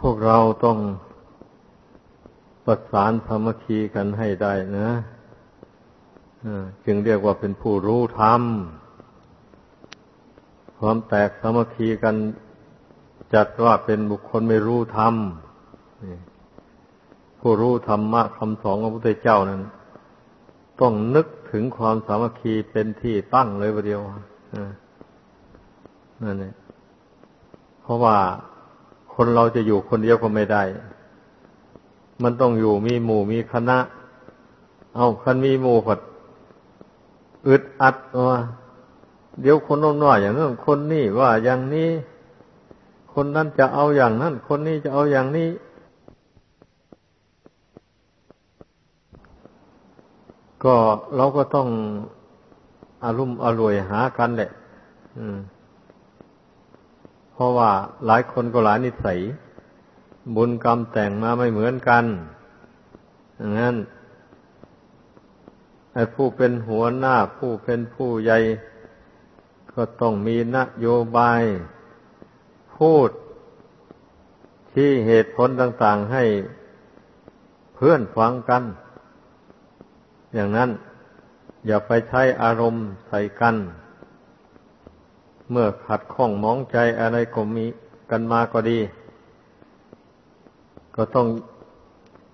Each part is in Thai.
พวกเราต้องประสานสามัคคีกันให้ได้นะจึงเรียกว่าเป็นผู้รู้ธรรม ความแตกสามัคคีกันจัดว่าเป็นบุคคลไม่รู้ธรรมผู้รู้ธรรมะคำสอนของพระพุทธเจ้านั้น ต้องนึกถึงความสามัคคีเป็นที่ตั้งเลยประเดียวนั่นเองเพราะว่า คนเราจะอยู่คนเดียวก็ไม่ได้ มันต้องอยู่มีหมู่มีคณะ เอาคันมีหมู่ผดอึดอัดว่าเดี๋ยวคนน้นว่าอย่างนั้นคนนี้ว่าอย่างนี้ คนนั้นจะเอาอย่างนั้น คนนี้จะเอาอย่างนี้ ก็เราก็ต้องอารมณ์อร่วยหากันแหละ อืม ราะว่าหลายคนก็หลายนิสัย บุญกรรมแต่งมาไม่เหมือนกันอย่างนั้นไอ้ผู้เป็นหัวหน้าผู้เป็นผู้ใหญ่ ก็ต้องมีนโยบาย พูดที่เหตุผลต่าง ๆให้เพื่อนฟังกัน อย่างนั้น อย่าไปใช้อารมณ์ใส่กัน เมื่อขัดข้องมองใจอะไรก็มีกันมาก็ดี ก็ต้อง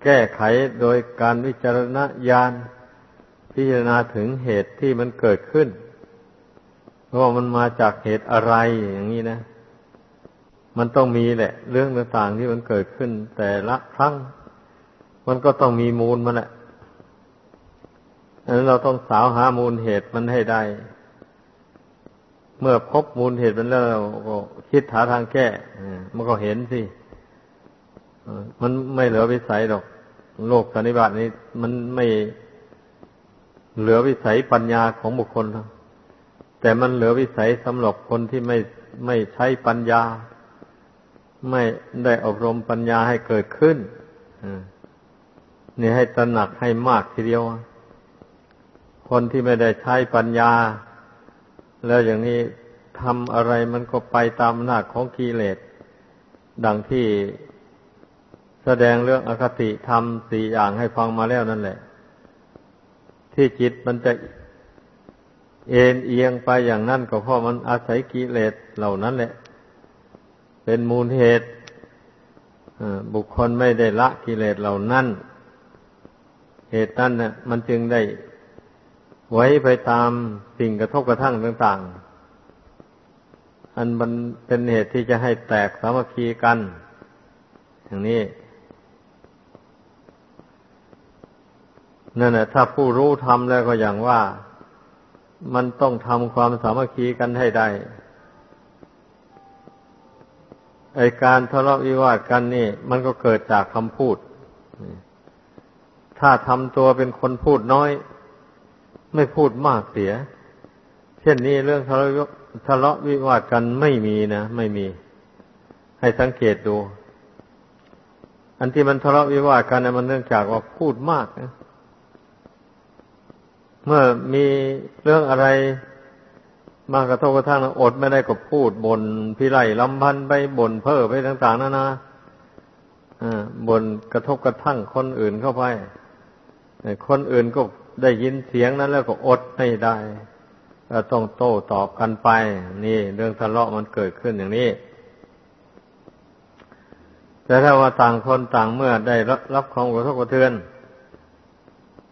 แก้ไขโดยการวิจารณญาณพิจารณาถึงเหตุที่มันเกิดขึ้นว่ามันมาจากเหตุอะไรอย่างนี้นะ มันต้องมีแหละ เรื่องต่างๆที่มันเกิดขึ้น แต่ละครั้ง มันก็ต้องมีมูลมันแหละอันนั้นเราต้องสาวหามูลเหตุมันให้ได้ เมื่อพบมูลเหตุมันแล้วก็คิดหาทางแก้มันก็เห็นสิมันไม่เหลือวิสัยหรอก โลกสันนิบาตนี้ มันไม่เหลือวิสัยปัญญาของบุคคลแต่มันเหลือวิสัยสำหรับคนที่ไม่ไม่ใช้ปัญญา ไม่ได้อบรมปัญญาให้เกิดขึ้นนี่ให้ตระหนักให้มากทีเดียว คนที่ไม่ได้ใช้ปัญญา แล้วอย่างนี้ทำอะไรมันก็ไปตามหน้าของกิเลส ดังที่แสดงเรื่องอคติทำสี่อย่างให้ฟังมาแล้วนั่นแหละ ที่จิตมันจะเอ็นเอียงไปอย่างนั้นก็เพราะมันอาศัยกิเลสเหล่านั้นแหละ เป็นมูลเหตุบุคคลไม่ได้ละกิเลสเหล่านั้น เหตุนั้นน่ะ มันจึงได้ ไว้ไปตามสิ่งกระทบกระทั่งต่างๆ อันมันเป็นเหตุที่จะให้แตกสามัคคีกัน อย่างนี้ นั่นแหละถ้าผู้รู้ทำแล้วก็อย่างว่า มันต้องทำความสามัคคีกันให้ได้ ไอการทะเลาะวิวาทกันนี่ มันก็เกิดจากคำพูด ถ้าทำตัวเป็นคนพูดน้อย ไม่พูดมากเสีย เช่นนี้เรื่องทะเลาะทะเลาะวิวาทกันไม่มีนะไม่มี ให้สังเกตดู อันที่มันทะเลาะวิวาทกันนะมันเนื่องจากว่าพูดมากนะเมื่อมีเรื่องอะไรมากระทบกระทั่งอดไม่ได้ก็พูดบนพิไรลำพันไปบนเพ้อไปต่าง ๆนานาบนกระทบกระทั่งคนอื่นเข้าไปคนอื่นก็ ได้ยินเสียงนั้นแล้วก็อดไม่ได้ก็ต้องโต้ตอบกันไป นี่เรื่องทะเลาะมันเกิดขึ้นอย่างนี้ แต่ถ้าว่าต่างคนต่างเมื่อได้รับความกระทบกระเทือน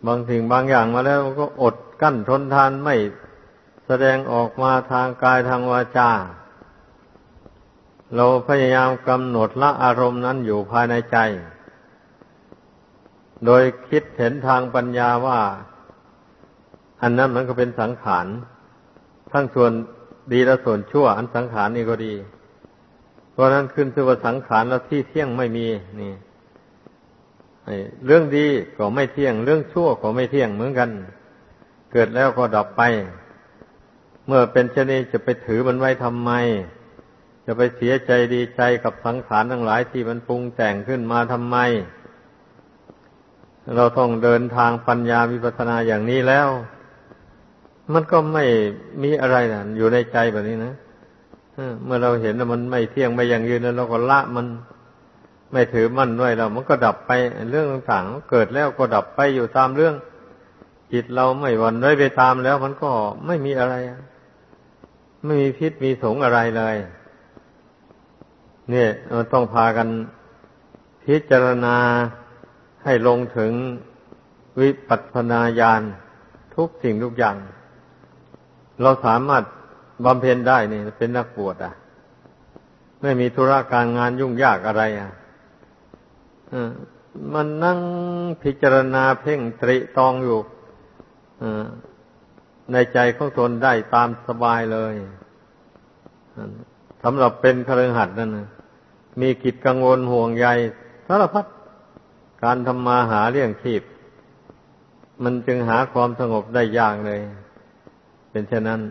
บางสิ่งบางอย่างมาแล้วก็อดกั้นทนทานไม่แสดงออกมาทางกายทางวาจา เราพยายามกำหนดละอารมณ์นั้นอยู่ภายในใจ โดยคิดเห็นทางปัญญาว่า อันนั้นมันก็เป็นสังขาร ทั้งส่วนดีและส่วนชั่ว อันสังขารนี่ก็ดี เพราะนั้นขึ้นชื่อว่าสังขารแล้วที่เที่ยงไม่มีนี่เรื่องดีก็ไม่เที่ยง เรื่องชั่วก็ไม่เที่ยงเหมือนกัน เกิดแล้วก็ดับไป เมื่อเป็นเช่นนี้จะไปถือมันไว้ทำไม จะไปเสียใจดีใจกับสังขารทั้งหลายที่มันปรุงแต่งขึ้นมาทำไม เราต้องเดินทางปัญญาวิปัสสนาอย่างนี้แล้ว มันก็ไม่มีอะไรนะอยู่ในใจแบบนี้นะเมื่อเราเห็นว่ามันไม่เที่ยงไม่ยั่งยืนแล้วเราก็ละมันไม่ถือมั่นด้วยเรามันก็ดับไปเรื่องต่างๆเกิดแล้วก็ดับไปอยู่ตามเรื่อง จิตเราไม่หวันไว้ไปตามแล้ว มันก็ไม่มีอะไร ไม่มีพิษมีสงอะไรเลย เนี่ยมันต้องพากันพิจารณาให้ลงถึงวิปัสสนาญาณทุกสิ่งทุกอย่าง เราสามารถบำเพ็ญได้นี่เป็นนักบวชอะ ไม่มีธุระการงานยุ่งยากอะไรอะมันนั่งพิจารณาเพ่งตริตองอยู่ในใจของตนได้ตามสบายเลยสำหรับเป็นคฤหัสถ์นั่นนะมีกิจกังวลห่วงใยสารพัดการทำมาหาเลี้ยงชีพ มันจึงหาความสงบได้ยากเลย เป็นเช่นนั้น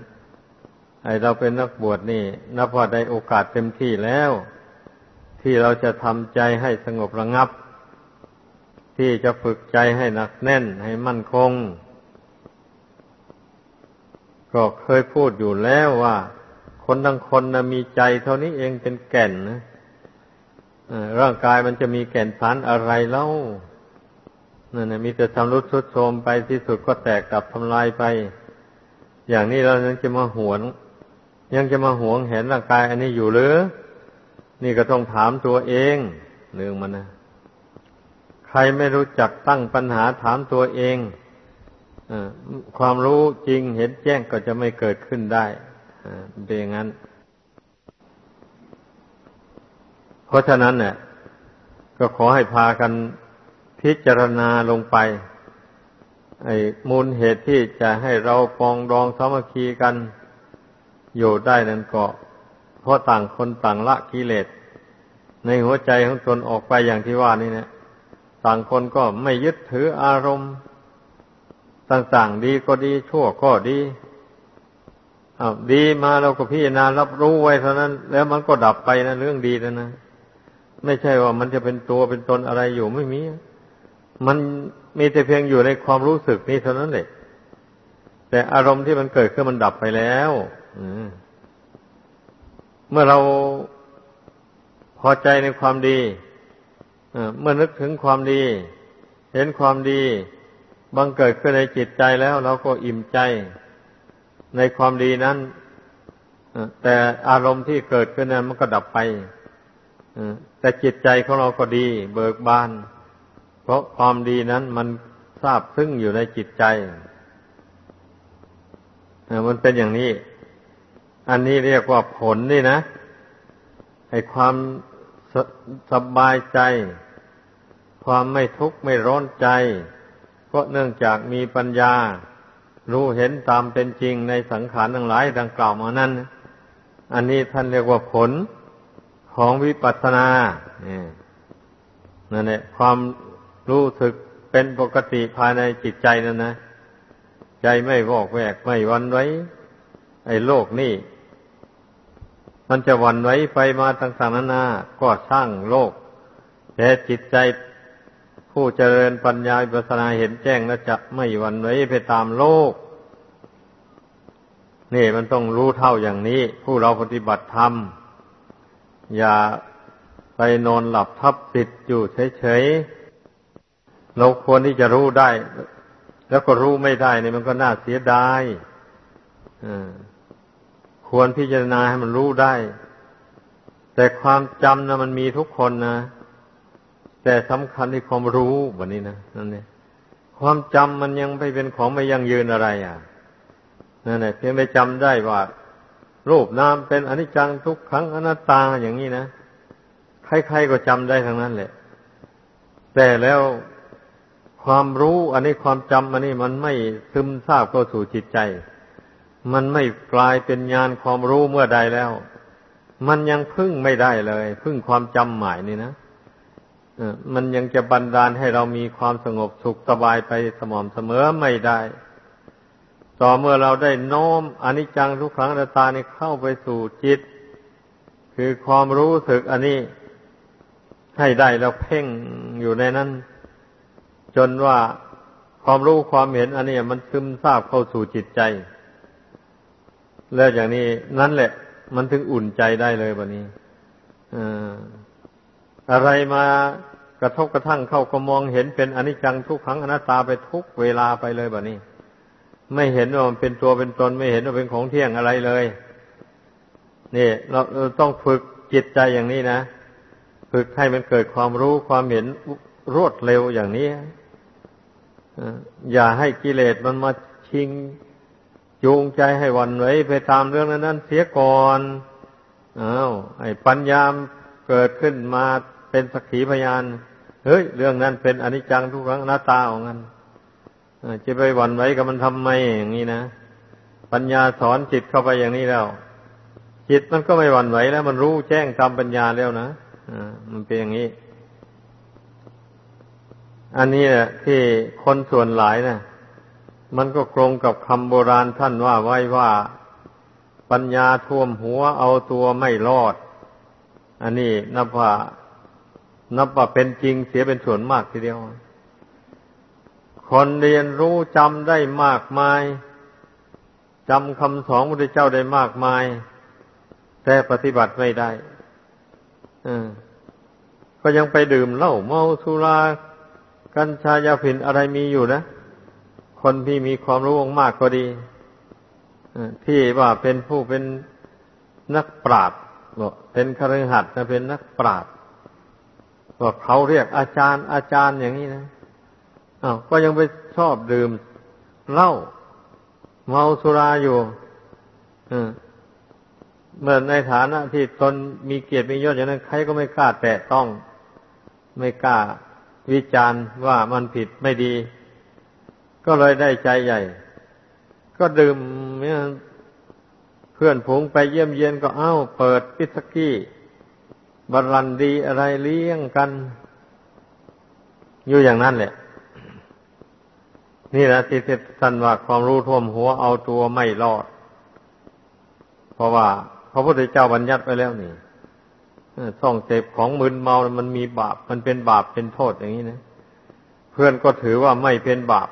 ไอเราเป็นนักบวชนี่ นับว่าได้โอกาสเต็มที่แล้ว ที่เราจะทำใจให้สงบระงับ ที่จะฝึกใจให้หนักแน่นให้มั่นคง ก็เคยพูดอยู่แล้วว่า คนทั้งคนนะมีใจเท่านี้เองเป็นแก่นนะร่างกายมันจะมีแก่นสารอะไรเล่านั่นนะมีแต่ทำรุดทุดโทรมไปที่สุดก็แตกดับทำลายไป อย่างนี้เรายังจะมาหวนยังจะมาหวงเห็นร่างกาย อันนี้อยู่หรือ นี่ก็ต้องถามตัวเองเรื่งมันนะใครไม่รู้จักตั้งปัญหาถามตัวเองอความรู้จริงเห็นแจ้งก็จะไม่เกิดขึ้นได้เป็นอย่างนั้น เพราะฉะนั้นเนี่ยก็ขอให้พากันพิจารณาลงไป ไอ้มูลเหตุที่จะให้เราปองดองสามัคคีกันอยู่ได้นั้นก็เพราะต่างคนต่างละกิเลสในหัวใจของตนออกไปอย่างที่ว่านี่เนี่ยต่างคนก็ไม่ยึดถืออารมณ์ ต่างๆดีก็ดีชั่วก็ดีอาดีมาเราก็พิจารณารับรู้ไว้เท่านั้น แล้วมันก็ดับไปนะเรื่องดีแล้วนะ ไม่ใช่ว่ามันจะเป็นตัวเป็นตนอะไรอยู่ไม่มี มันมีแต่เพียงอยู่ในความรู้สึกนี้เท่านั้นแหละแต่อารมณ์ที่มันเกิดขึ้นมันดับไปแล้วเมื่อเราพอใจในความดีเมื่อนึกถึงความดี เห็นความดี บังเกิดขึ้นในจิตใจแล้วเราก็อิ่มใจในความดีนั้นแต่อารมณ์ที่เกิดขึ้นนั้นมันก็ดับไปแต่จิตใจของเราก็ดี เบิกบาน เพราะความดีนั้นมันทราบซึ้งอยู่ในจิตใจมันเป็นอย่างนี้ อันนี้เรียกว่าผลนี่นะไอ้ความสสบายใจ ความไม่ทุกข์ไม่ร้อนใจก็เนื่องจากมีปัญญา รู้เห็นตามเป็นจริงในสังขารทั้งหลายดังกล่าวมานั้น อันนี้ท่านเรียกว่าผลของวิปัสสนานั่นแหละความ รู้สึกเป็นปกติภายในจิตใจนั่นนะ ใจไม่วอกแวกไม่วันไว้ ไอ้โลกนี่ มันจะวันไว้ไปมาต่างๆนานา ก็สร้างโลก แต่จิตใจผู้เจริญปัญญาปัสนาเห็นแจ้งแล้วจะไม่วันไว้ไปตามโลก นี่มันต้องรู้เท่าอย่างนี้ ผู้เราปฏิบัติธรรม อย่าไปนอนหลับทับติดอยู่เฉยๆ เราควรที่จะรู้ได้ แล้วก็รู้ไม่ได้นี่มันก็น่าเสียดายควรพิจารณาให้มันรู้ได้ แต่ความจำนะมันมีทุกคนนะแต่สำคัญที่ความรู้แบบนี้นะนั่นเองความจำมันยังไม่เป็นของไม่ยั่งยืนอะไร อะนั่นแหละเพียงไม่จำได้ว่ารูปนามเป็นอนิจจังทุกขังอนัตตาอย่างนี้นะใครๆก็จำได้ทั้งนั้นแหละ แต่แล้ว ความรู้อันนี้ความจำอันนี้มันไม่ซึมซาบเข้าสู่จิตใจ มันไม่กลายเป็นญาณความรู้เมื่อใดแล้ว มันยังพึ่งไม่ได้เลย พึ่งความจำหมายนี่นะมันยังจะบันดาลให้เรามีความสงบสุขสบายไปสม่ำเสมอไม่ได้ ต่อเมื่อเราได้น้อมอนิจจังทุกขังตตานี่เข้าไปสู่จิต คือความรู้สึกอันนี้ให้ได้แล้วเพ่งอยู่ในนั้น จนว่าความรู้ความเห็นอันนี้มันซึมซาบเข้าสู่จิตใจ แล้วอย่างนี้นั่นแหละ มันถึงอุ่นใจได้เลยวันนี้อะไรมากระทบกระทั่งเข้าก็มองเห็นเป็นอนิจจังทุกขังอนัตตาไปทุกเวลาไปเลยแบบนี้ ไม่เห็นว่ามันเป็นตัวเป็นตนไม่เห็นว่าเป็นของเที่ยงอะไรเลยนี่เราต้องฝึกจิตใจอย่างนี้นะ ฝึกให้มันเกิดความรู้ความเห็นรวดเร็วอย่างนี้ อย่าให้กิเลสมันมาชิงจูงใจให้วันไหวไปตามเรื่องนั้นเสียก่อนอ้าวไอ้ปัญญามเกิดขึ้นมาเป็นสักขีพยาน เฮ้ย เรื่องนั้นเป็นอนิจจังทุกครั้งหน้าตาของมันจะไปหวั่นไหวกับมันทำไมอย่างนี้นะ ปัญญาสอนจิตเข้าไปอย่างนี้แล้ว จิตมันก็ไม่หวั่นไหวแล้ว มันรู้แจ้งตามปัญญาแล้วนะอ่ามันเป็นอย่างนี้ อันนี้แหละที่คนส่วนหลายนะมันก็ตรงกับคำโบราณท่านว่าไว้ว่า ปัญญาท่วมหัวเอาตัวไม่รอด อันนี้นับว่านับว่าเป็นจริงเสียเป็นส่วนมากทีเดียว คนเรียนรู้จำได้มากมายจำคำสอนพระพุทธเจ้าได้มากมาย แต่ปฏิบัติไม่ได้ก็ยังไปดื่มเหล้าเมาสุรา กัญชายาผินอะไรมีอยู่นะ คนที่มีความรู้มากก็ดีที่ว่าเป็นผู้เป็นนักปราชญ์เป็นคฤหัสถ์นะเป็นนักปราชญ์ว่าเขาเรียกอาจารย์อาจารย์อย่างนี้นะอ้าวก็ยังไปชอบดื่มเหล้าเมาสุราอยู่เมื่อในฐานะที่ตนมีเกียรติมียศอย่างนั้นใครก็ไม่กล้าแตะต้อง ไม่กล้า วิจารณ์ว่ามันผิดไม่ดี ก็เลยได้ใจใหญ่ ก็ดื่มเพื่อนผงไปเยี่ยมเยียนก็เอ้า เปิดพิสกี้บรันดีอะไรเลี้ยงกัน อยู่อย่างนั้นแหละ นี่แหละที่ท่านว่าความรู้ท่วมหัวเอาตัวไม่รอด เพราะว่าพระพุทธเจ้าบัญญัติไปแล้วนี่ ส่องเสพของมึนเมามันมีบาป มันเป็นบาปเป็นโทษอย่างนี้นะ เพื่อนก็ถือว่าไม่เป็นบาป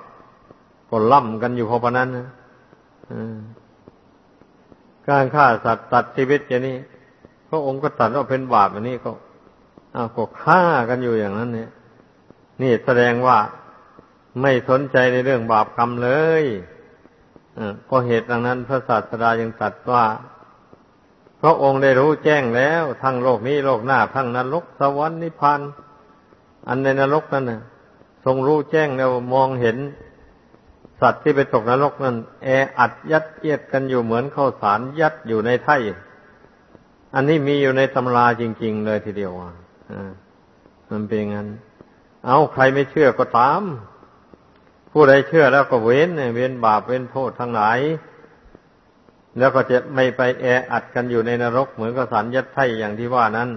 ก็ล่ำกันอยู่พอปนั้นนะการฆ่าสัตว์ตัดชีวิตอย่างนี้พระองค์ก็ตัดว่าเป็นบาปอันนี้ก็อ้าวก็ฆ่ากันอยู่อย่างนั้น เนี่ย นี่แสดงว่าไม่สนใจในเรื่องบาปกรรมเลยเพราะเหตุดังนั้นพระศาสดายังตัดว่า พระองค์ได้รู้แจ้งแล้ว ทั้งโลกนี้โลกหน้า ทั้งนรกสวรรค์นิพพานอันในนรกนั่นนะทรงรู้แจ้งแล้วมองเห็น สัตว์ที่ไปตกนรกนั้นแออัดยัดเยียดกันอยู่เหมือนข้าวสารยัดอยู่ในไถ่อันนี้มีอยู่ในตำราจริง ๆ เลยทีเดียวอะมันเป็นงั้น เอาใครไม่เชื่อก็ตาม ผู้ใดเชื่อแล้วก็เว้นเว้นบาปเว้นโทษทั้งหลาย แล้วก็จะไม่ไปแออัดกันอยู่ในนรกเหมือนกับสารยัดไถ่อย่างที่ว่านั้น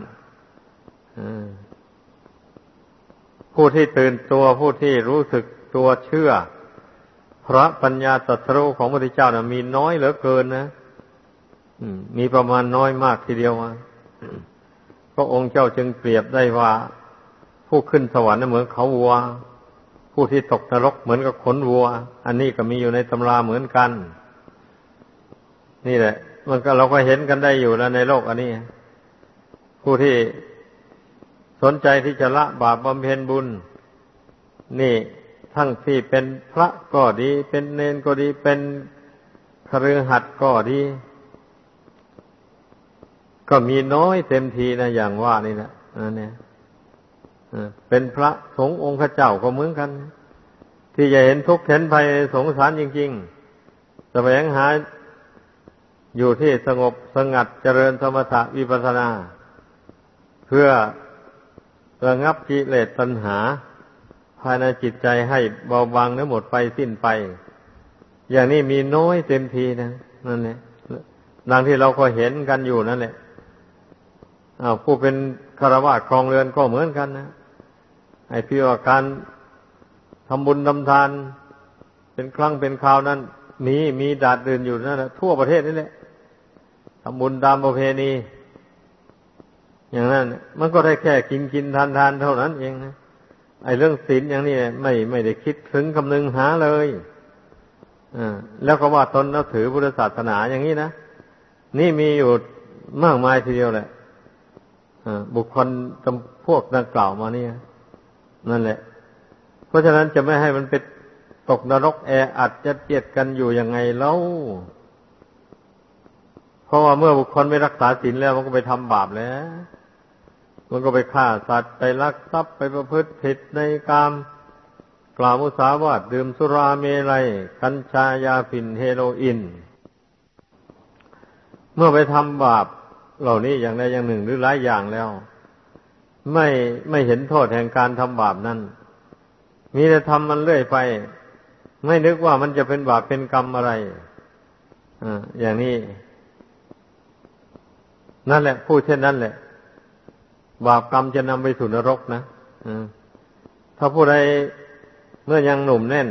ผู้ที่ตื่นตัวผู้ที่รู้สึกตัวเชื่อ พระปัญญาตรัสรู้ของพระพุทธเจ้านะมีน้อยเหลือเกินนะมีประมาณน้อยมากทีเดียวพระองค์เจ้าจึงเปรียบได้ว่า ผู้ขึ้นสวรรค์เหมือนเขาวัว ผู้ที่ตกนรกเหมือนกับขนวัว อันนี้ก็มีอยู่ในตำราเหมือนกัน นี่แหละ มันก็เราก็เห็นกันได้อยู่แล้วในโลกอันนี้ ผู้ที่สนใจที่จะละบาปบำเพ็ญบุญ นี่ทั้งที่เป็นพระก็ดี เป็นเนนก็ดีเป็นคฤหัสถ์ก็ดี ก็มีน้อยเต็มทีนะอย่างว่านี่นะอันนี้เป็นพระสงฆ์องค์ข้าเจ้าก็เหมือนกัน ที่จะเห็นทุกข์เห็นภัยสงสารจริงๆแสวงหา อยู่ที่สงบสงัดเจริญสมถะวิปัสนา เพื่อระงับกิเลสตัณหา ภายในจิตใจให้เบาบางและหมดไปสิ้นไป อย่างนี้มีน้อยเต็มทีนะนั่นแหละดังที่เราก็เห็นกันอยู่นั่นแหละผู้เป็นคารวะครองเรือนก็เหมือนกันนะไอ้พี่ว่าการทำบุญทำทาน เป็นครั้งเป็นคราวนั้นมีมีดาดเดินอยู่นั่นแหละทั่วประเทศนี่แหละ ทำบุญตามประเพณี อย่างนั้น มันก็ได้แค่กินกินทานทานเท่านั้นเองนะไอ้เรื่องศีลอย่างนี้ไม่ไม่ได้คิดถึงคำนึงหาเลยอแล้วก็ว่าตนนับถือพุทธศาสนาอย่างนี้นะนี่มีอยู่มากมายทีเดียวแหละบุคคลจำพวกดังกล่าวมาเนี่ยนั่นแหละ เพราะฉะนั้นจะไม่ให้มันเป็นตกนรกแออัดจะเจียดกันอยู่ยังไงเล่า ราะว่าเมื่อบุคคลไม่รักษาศีลแล้วมันก็ไปทำบาปแล้ว มันก็ไปฆ่าสัตว์ไปลักทรัพย์ไปประพฤติผิดในกามกล่าวมุสาวาทดื่มสุราเมลัยกัญชายาฝิ่นเฮโรอีนเมื่อไปทำบาปเหล่านี้อย่างใดอย่างหนึ่งหรือหลายอย่างแล้ว ไม่ไม่เห็นโทษแห่งการทำบาปนั้น มีแต่ทำมันเรื่อยไป ไม่นึกว่ามันจะเป็นบาปเป็นกรรมอะไรอ่าอย่างนี้ นั่นแหละพูดเช่นนั้นแหละ บาปกรรมจะนำไปสู่นรกนะถ้าผู้ใดเมื่อยังหนุ่มแน่น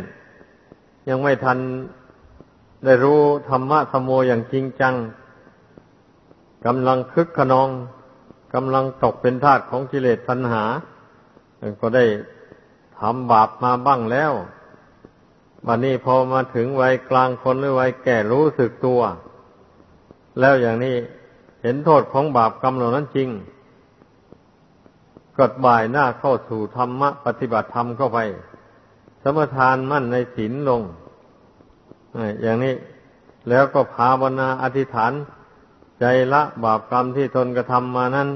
ยังไม่ทันได้รู้ธรรมะธรรมโมอย่างจริงจังกำลังคึกขนองกำลังตกเป็นทาสของกิเลสตัณหา ก็ได้ทำบาปมาบ้างแล้วบัดนนี้พอมาถึงวัยกลางคนหรือวัยแก่รู้สึกตัว แล้วอย่างนี้ เห็นโทษของบาปกรรมเหล่านั้นจริงกดบ่ายหน้าเข้าสู่ธรรมะ ปฏิบัติธรรมเข้าไป สมทานมั่นในศีลลงอย่างนี้แล้วก็ภาวนาอธิษฐาน ใจละบาปกรรมที่ทนกระทำมานั้น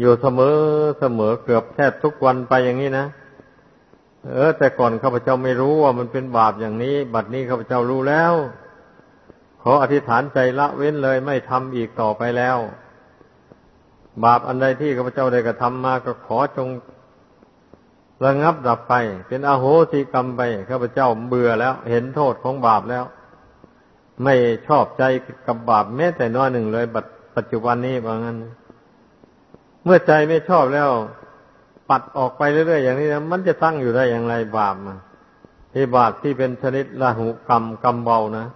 อยู่เสมอเสมอเกือบแทบทุกวันไปอย่างนี้นะเออ แต่ก่อนข้าพเจ้าไม่รู้ว่ามันเป็นบาปอย่างนี้ บัดนี้ข้าพเจ้ารู้แล้ว ออธิษฐานใจละเว้นเลยไม่ทำอีกต่อไปแล้ว บาปอันใดที่ข้าพเจ้าได้กระทำมาก็ขอจงระงับดับไป เป็นอโหสิกรรมไปข้าพเจ้าเบื่อแล้ว เห็นโทษของบาปแล้ว ไม่ชอบใจกับบาปแม้แต่น้อยหนึ่งเลยปัจจุบันนี้ว่างั้น เมื่อใจไม่ชอบแล้ว ปัดออกไปเรื่อยๆอย่างนี้นะมันจะตั้งอยู่ได้อย่างไรบาปมาที่บาปที่เป็นชนิดละหุกรรมกรรมเบานะ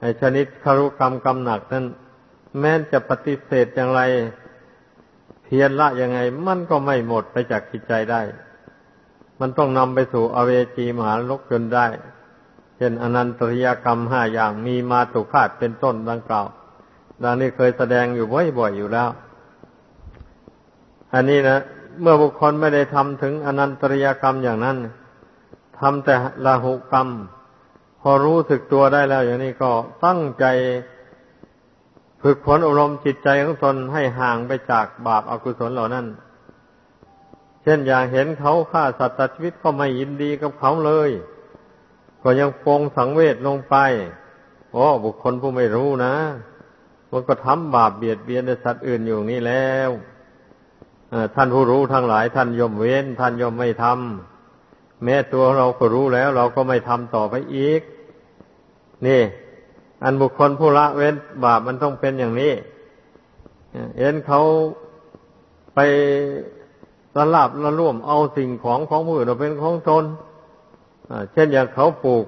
ไอชนิดคารุกรรมกรรมหนักนั้น แม้จะปฏิเสธอย่างไร เพียรละยังไง มันก็ไม่หมดไปจากจิตใจได้ มันต้องนำไปสู่อเวจีมหาลกจนได้ เช่นอนันตริยกรรมห้าอย่างมีมาตุคาตเป็นต้นดังกล่าว ดังนี้เคยแสดงอยู่บ่อยๆอยู่แล้ว อันนี้นะเมื่อบุคคลไม่ได้ทำถึงอนันตริยกรรมอย่างนั้นทำแต่ลาหุกรรม พอรู้สึกตัวได้แล้วอย่างนี้ก็ตั้งใจฝึกฝนอบรมจิตใจของตนให้ห่างไปจากบาปอากุศลเหล่านั้น เช่นอย่างเห็นเขาฆ่าสัตว์ตัดชีวิตก็ไม่ยินดีกับเขาเลย ก็ยังปงสังเวชลงไปโอ้บุคคลผู้ไม่รู้นะ มันก็ทำบาปเบียดเบียนในสัตว์อื่นอยู่นี่แล้วท่านผู้รู้ทั้งหลายท่านยมเว้น ท่านยมไม่ทำ แม้ตัวเราก็รู้แล้ว เราก็ไม่ทำต่อไปอีก นี่ อันบุคคลผู้ละเว้นบาปมันต้องเป็นอย่างนี้เห็นเขาไปละลาบละล่วมเอาสิ่งของของผู้อื่นเป็นของตนเช่นอย่างเขาปลูก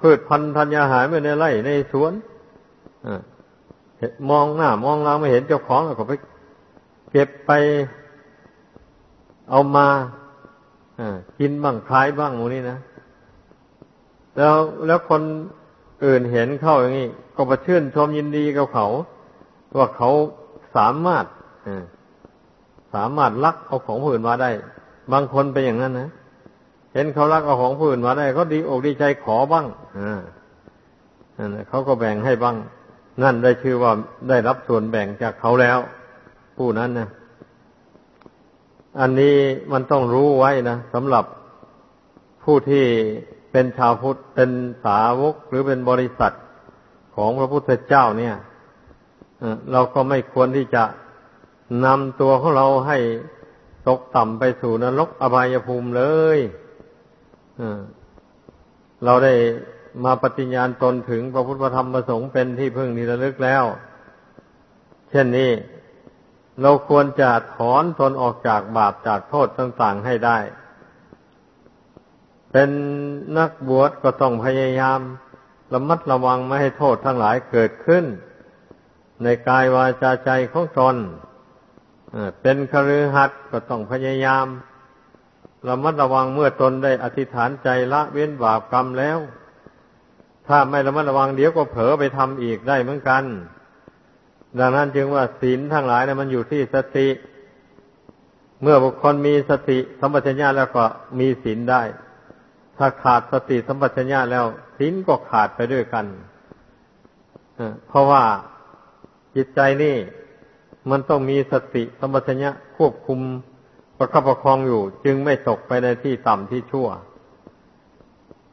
พืชพันธุ์ธัญญาหารไว้ในไร่ในสวนมองหน้ามองหลังไม่เห็นเจ้าของก็ไป เก็บไปเอามา กินบ้างคล้ายบ้างพวกนี้นะแล้วแล้วคนอื่นเห็นเข้าอย่างนี้ก็ประชื่นชมยินดีกับเขา ว่าเขาสามารถสามารถลักเอาของผู้อื่นมาได้ บางคนเป็นอย่างนั้นนะเห็นเขารักเอาของผู้อื่นมาได้ก็ดีอกดีใจขอบ้างอ่าเขาก็แบ่งให้บ้าง นั่นได้ชื่อว่าได้รับส่วนแบ่งจากเขาแล้ว ผู้นั้นนะ อันนี้มันต้องรู้ไว้นะสำหรับผู้ที่เป็นชาวพุทธเป็นสาวกหรือเป็นบริษัทของพระพุทธเจ้าเนี่ยเราก็ไม่ควรที่จะนำตัวของเราให้ตกต่ำไปสู่นรกอบายภูมิเลยเราได้มาปฏิญญาณตนถึงพระพุทธธรรมประสงค์เป็นที่พึ่งที่ระลึกแล้ว เช่นนี้ เราควรจะถอนตนออกจากบาปจากโทษต่างๆให้ได้ เป็นนักบวชก็ต้องพยายามระมัดระวังไม่ให้โทษทั้งหลายเกิดขึ้น ในกายวาจาใจของตนเป็นคฤหัสถ์ก็ต้องพยายามระมัดระวังเมื่อตนได้อธิษฐานใจละเว้นบาปกรรมแล้ว ถ้าไม่ระมัดระวังเดี๋ยวก็เผลอไปทำอีกได้เหมือนกัน ดังนั้นจึงว่าศีลทั้งหลายนะมันอยู่ที่สติ เมื่อบุคคลมีสติสัมปชัญญะแล้วก็มีศีลได้ ถ้าขาดสติสัมปชัญญะแล้วศีลก็ขาดไปด้วยกันเพราะว่าจิตใจนี่มันต้องมีสติสัมปชัญญะควบคุมประคับประคองอยู่ จึงไม่ตกไปในที่ต่ำที่ชั่ว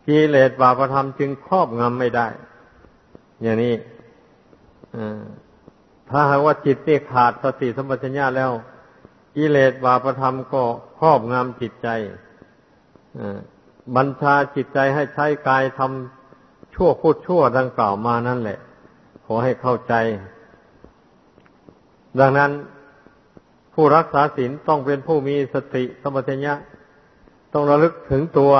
กิเลสบาปธรรมจึงครอบงำไม่ได้ อย่างนี้ ถ้าหากว่าจิตนี่ขาดสติสัมปชัญญะแล้วกิเลสบาปธรรมก็ครอบงำจิตใจบัญชาจิตใจให้ใช้กายทำชั่วพูดชั่วดังกล่าวมานั่นแหละ ขอให้เข้าใจ ดังนั้นผู้รักษาศีลต้องเป็นผู้มีสติสมัชัญญะ ต้องระลึกถึงตัว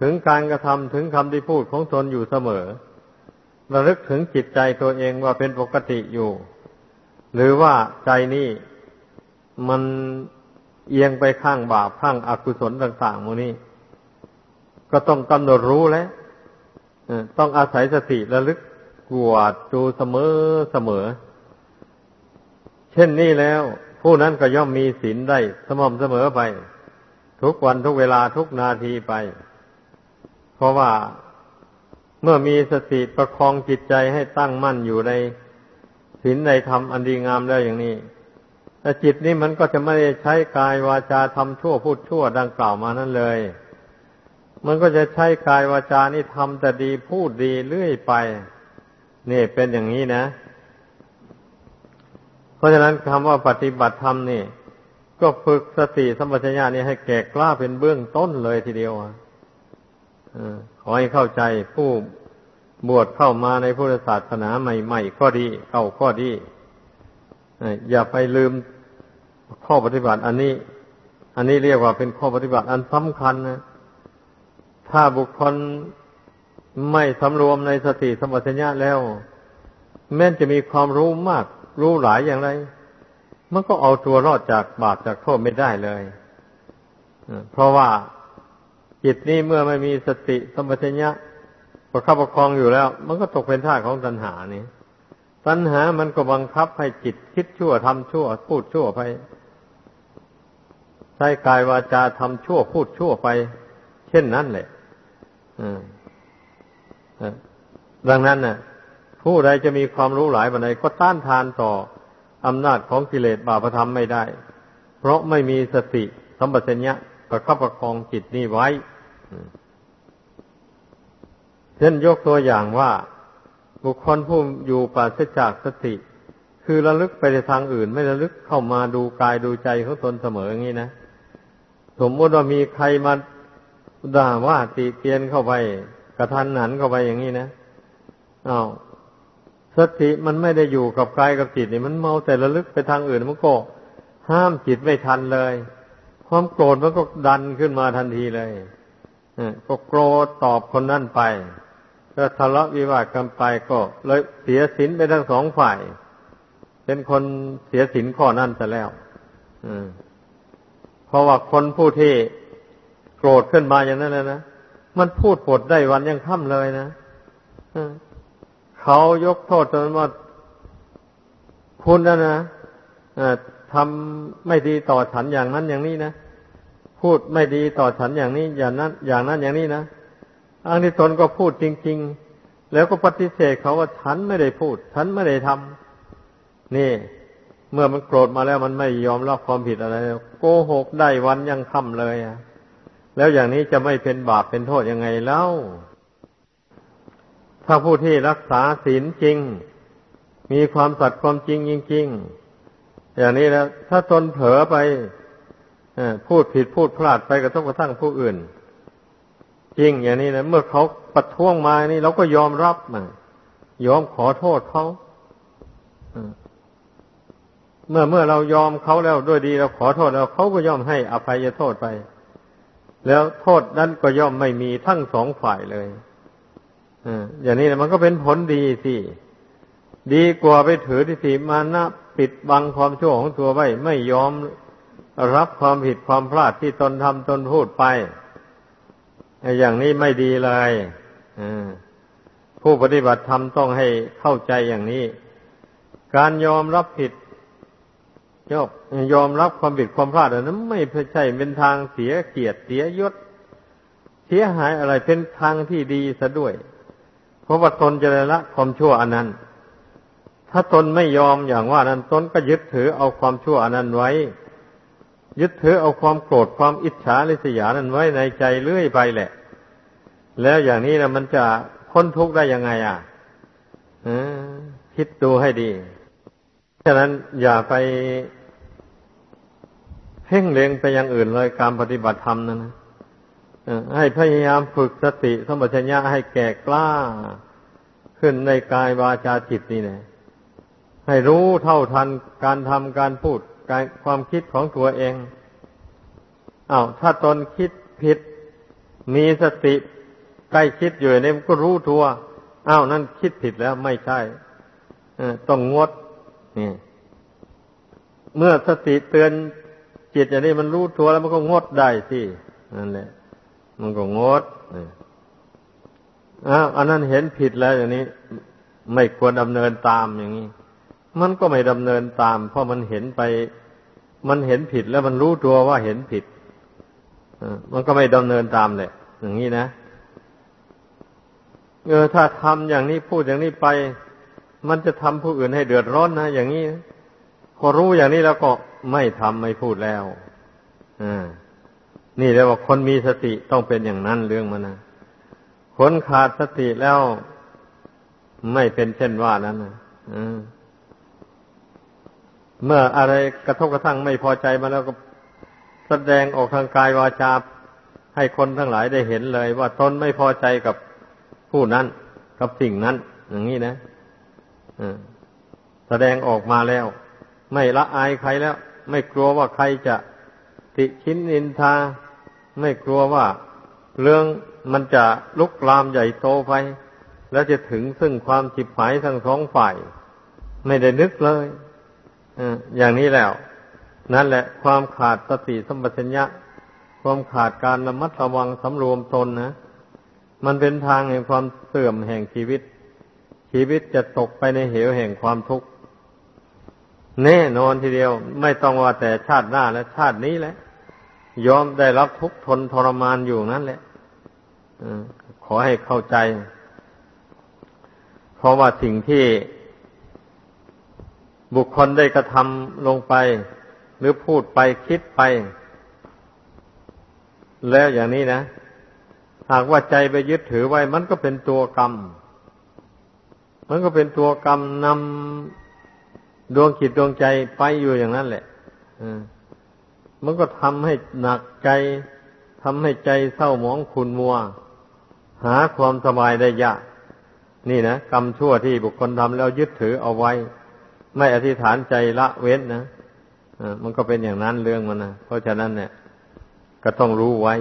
ถึงการกระทำถึงคำที่พูดของตนอยู่เสมอ ระลึกถึงจิตใจตัวเองว่าเป็นปกติอยู่ หรือว่าใจนี่มันเอียงไปข้างบาปข้างอากุศลต่างๆมูนี้ ก็ต้องกำหนดรู้แล้วต้องอาศัยสติระลึกกวดดูเสมอเสมอ เช่นนี้แล้ว ผู้นั้นก็ย่อมมีศีลได้สม่ำเสมอไป ทุกวันทุกเวลาทุกนาทีไป เพราะว่าเมื่อมีสติประคองจิตใจให้ตั้งมั่นอยู่ใน ศีลในธรรมอันดีงามแล้วอย่างนี้แต่จิตนี้มันก็จะไม่ใช้กายวาจาทำชั่วพูดชั่วดังกล่าวมานั้นเลย มันก็จะใช้กายวาจานี่ทำแต่ดีพูดดีเรื่อยไป นี่เป็นอย่างนี้นะ เพราะฉะนั้นคำว่าปฏิบัติธรรมนี่ ก็ฝึกสติสัมปชัญญะนี่ให้แก่กล้าเป็นเบื้องต้นเลยทีเดียวอขอให้เข้าใจผู้ บวชเข้ามาในพุทธศาสนาใหม่ๆก็ดีเข้าก็ดีอย่าไปลืมข้อปฏิบัติอันนี้ อันนี้เรียกว่าเป็นข้อปฏิบัติอันสำคัญนะ ถ้าบุคคลไม่สำรวมในสติสัมปชัญญะแล้ว แม้จะมีความรู้มาก รู้หลายอย่างไร มันก็เอาตัวรอดจากบาปจากโทษไม่ได้เลย เพราะว่าจิตนี้เมื่อไม่มีสติสมัชัญญะ ประคับประคองอยู่แล้ว มันก็ตกเป็นท่าของตัณหานี่ตัณหามันก็บังคับให้จิตคิดชั่วทำชั่ว พูดชั่วไป ใช้กายวาจาทำชั่ว พูดชั่วไป เช่นนั้นแหละดังนั้นน่ะ ผู้ใดจะมีความรู้หลายบันไดก็ต้านทานต่ออำนาจของกิเลสบาปธรรมไม่ได้ เพราะไม่มีสติสัมปชัญญะประคับประคองจิตนี้ไว้ เช่นยกตัวอย่างว่าบุคคลผู้อยู่ปราศจากสติ คือระลึกไปในทางอื่น ไม่ระลึกเข้ามาดูกายดูใจของตนเสมออย่างนี้นะสมมติว่ามีใครมาด่าว่าติเตียนเข้าไป กระทันหันเข้าไปอย่างนี้นะอา้าวสติมันไม่ได้อยู่กับกายกับจิตนี่มันเมาแต่ระลึกไปทางอื่นมันก็ห้ามจิตไม่ทันเลย ความโกรธมันก็ดันขึ้นมาทันทีเลยก็โกรธตอบคนนั่นไป ก็ทะเลาะวิวาทกันไปก็เลยเสียสินไปทั้งสองฝ่าย เป็นคนเสียสินข้อนั่นจะแล้วเพราะว่าคนผู้ที่โกรธขึ้นมาอย่างนั้นนะมันพูดปดได้วันยังค่ำเลยนะเขายกโทษตนว่าคุณนะนะทำไม่ดีต่อฉันอย่างนั้นอย่างนี้นะพูดไม่ดีต่อฉันอย่างนี้ อย่างนั้น อย่างนั้นอย่างนี้นะ อันที่ตนก็พูดจริง ๆ แล้วก็ปฏิเสธเขาว่าฉันไม่ได้พูด ฉันไม่ได้ทำนี่ เมื่อมันโกรธมาแล้วมันไม่ยอมรับความผิดอะไรโกหกได้วันยังค่ำเลยอะ แล้วอย่างนี้จะไม่เป็นบาปเป็นโทษยังไงเล่า ถ้าผู้ที่รักษาศีลจริง มีความสัตย์ความจริงจริงๆอย่างนี้แล้ว ถ้าตนเผลอไปพูดผิดพูดพลาดไปกระทบกระทั่งผู้อื่น จริงอย่างนี้นะเมื่อเขาประท้วงมานี่เราก็ยอมรับมันยอมขอโทษเขาเมื่อเมื่อเรายอมเขาแล้วด้วยดีเราขอโทษแล้วเขาก็ย่อมให้อภัยโทษไป แล้วโทษนั้นก็ย่อมไม่มีทั้งสองฝ่ายเลยอย่างนี้นะมันก็เป็นผลดีสิดีกว่าไปถือที่สีมานะปิดบังความชั่วของตัวไว้ ไม่ยอมรับความผิดความพลาดที่ตนทำตนพูดไป อย่างนี้ไม่ดีเลยผู้ปฏิบัติธรรมต้องให้เข้าใจอย่างนี้ การยอมรับผิดยอมยอมรับความผิดความพลาดอันนั้นไม่ใช่เป็นทางเสียเกียรติเสียยศเสียหายอะไรเป็นทางที่ดีซะด้วย เพราะว่าตนจะได้ละความชั่วอันนั้น ถ้าตนไม่ยอมอย่างว่านั้นตนก็ยึดถือเอาความชั่วอันนั้นไว้ ยึดถือเอาความโกรธความอิจฉาริษยานั้นไว้ในใจเรื่อยไปแหละ แล้วอย่างนี้นะมันจะพ้นทุกข์ได้ยังไง อะคิดดูให้ดีฉะนั้นอย่าไปเพ่งเล็งไปอย่างอื่นเลยการปฏิบัติธรรมนั่นนะให้พยายามฝึกสติสมบัติญาให้แก่กล้า ขึ้นในกายวาจาจิตนี่นะให้รู้เท่าทันการทำการพูด การความคิดของตัวเองอา้าวถ้าตนคิดผิด มีสติใกล้คิดอยู่เนี่ยมันก็รู้ทัวอ้าวนั่นคิดผิดแล้วไม่ใช่ต้องงดนี่เมื่อสติเตือนจิตอย่างนี้มันรู้ตัวแล้วมันก็งดได้สินั่นแหละ มันก็งดอ้าวอันนั้นเห็นผิดแล้วอย่างนี้ ไม่ควรดำเนินตามอย่างนี้ มันก็ไม่ดำเนินตาม เพราะมันเห็นไป มันเห็นผิดแล้วมันรู้ตัวว่าเห็นผิดมันก็ไม่ดำเนินตามแหละอย่างนี้นะเออถ้าทำอย่างนี้พูดอย่างนี้ไป มันจะทำผู้อื่นให้เดือดร้อนนะอย่างนี้พอรู้อย่างนี้แล้วก็ไม่ทำไม่พูดแล้วอ่านี่เรียกว่าคนมีสติต้องเป็นอย่างนั้นเรื่องมันนะคนขาดสติแล้วไม่เป็นเช่นว่านั้นนะ เมื่ออะไรกระทบกระทั่งไม่พอใจมาแล้วก็แสดงออกทางกายวาจาให้คนทั้งหลายได้เห็นเลย ว่าตนไม่พอใจกับผู้นั้นกับสิ่งนั้น อย่างนี้นะแสดงออกมาแล้ว ไม่ละอายใครแล้ว ไม่กลัวว่าใครจะติชินนินทา ไม่กลัวว่าเรื่องมันจะลุกลามใหญ่โตไป แล้วจะถึงซึ่งความจิบหายทั้งสองฝ่าย ไม่ได้นึกเลย อย่างนี้แล้ว นั่นแหละ ความขาดสติสัมปชัญญะ ความขาดการระมัดระวังสำรวมตนนะมันเป็นทางแห่งความเสื่อมแห่งชีวิต ชีวิตจะตกไปในเหวแห่งความทุกข์แน่นอนทีเดียว ไม่ต้องว่าแต่ชาติหน้าและชาตินี้แหละยอมได้รับทุกข์ทนทรมานอยู่นั่นแหละขอให้เข้าใจ เพราะว่าสิ่งที่ บุคคลได้กระทำลงไป หรือพูดไปคิดไป แล้วอย่างนี้นะ หากว่าใจไปยึดถือไว้ มันก็เป็นตัวกรรม มันก็เป็นตัวกรรมนำดวงจิตดวงใจไปอยู่อย่างนั้นแหละมันก็ทำให้หนักใจทำให้ใจเศร้าหมองขุนมัว หาความสบายได้ยาก นี่นะกรรมชั่วที่บุคคลทำแล้วยึดถือเอาไว้ ไม่อธิษฐานใจละเว้นนะมันก็เป็นอย่างนั้นเรื่องมันนะเพราะฉะนั้นเนี่ย ก็ต้องรู้ไว้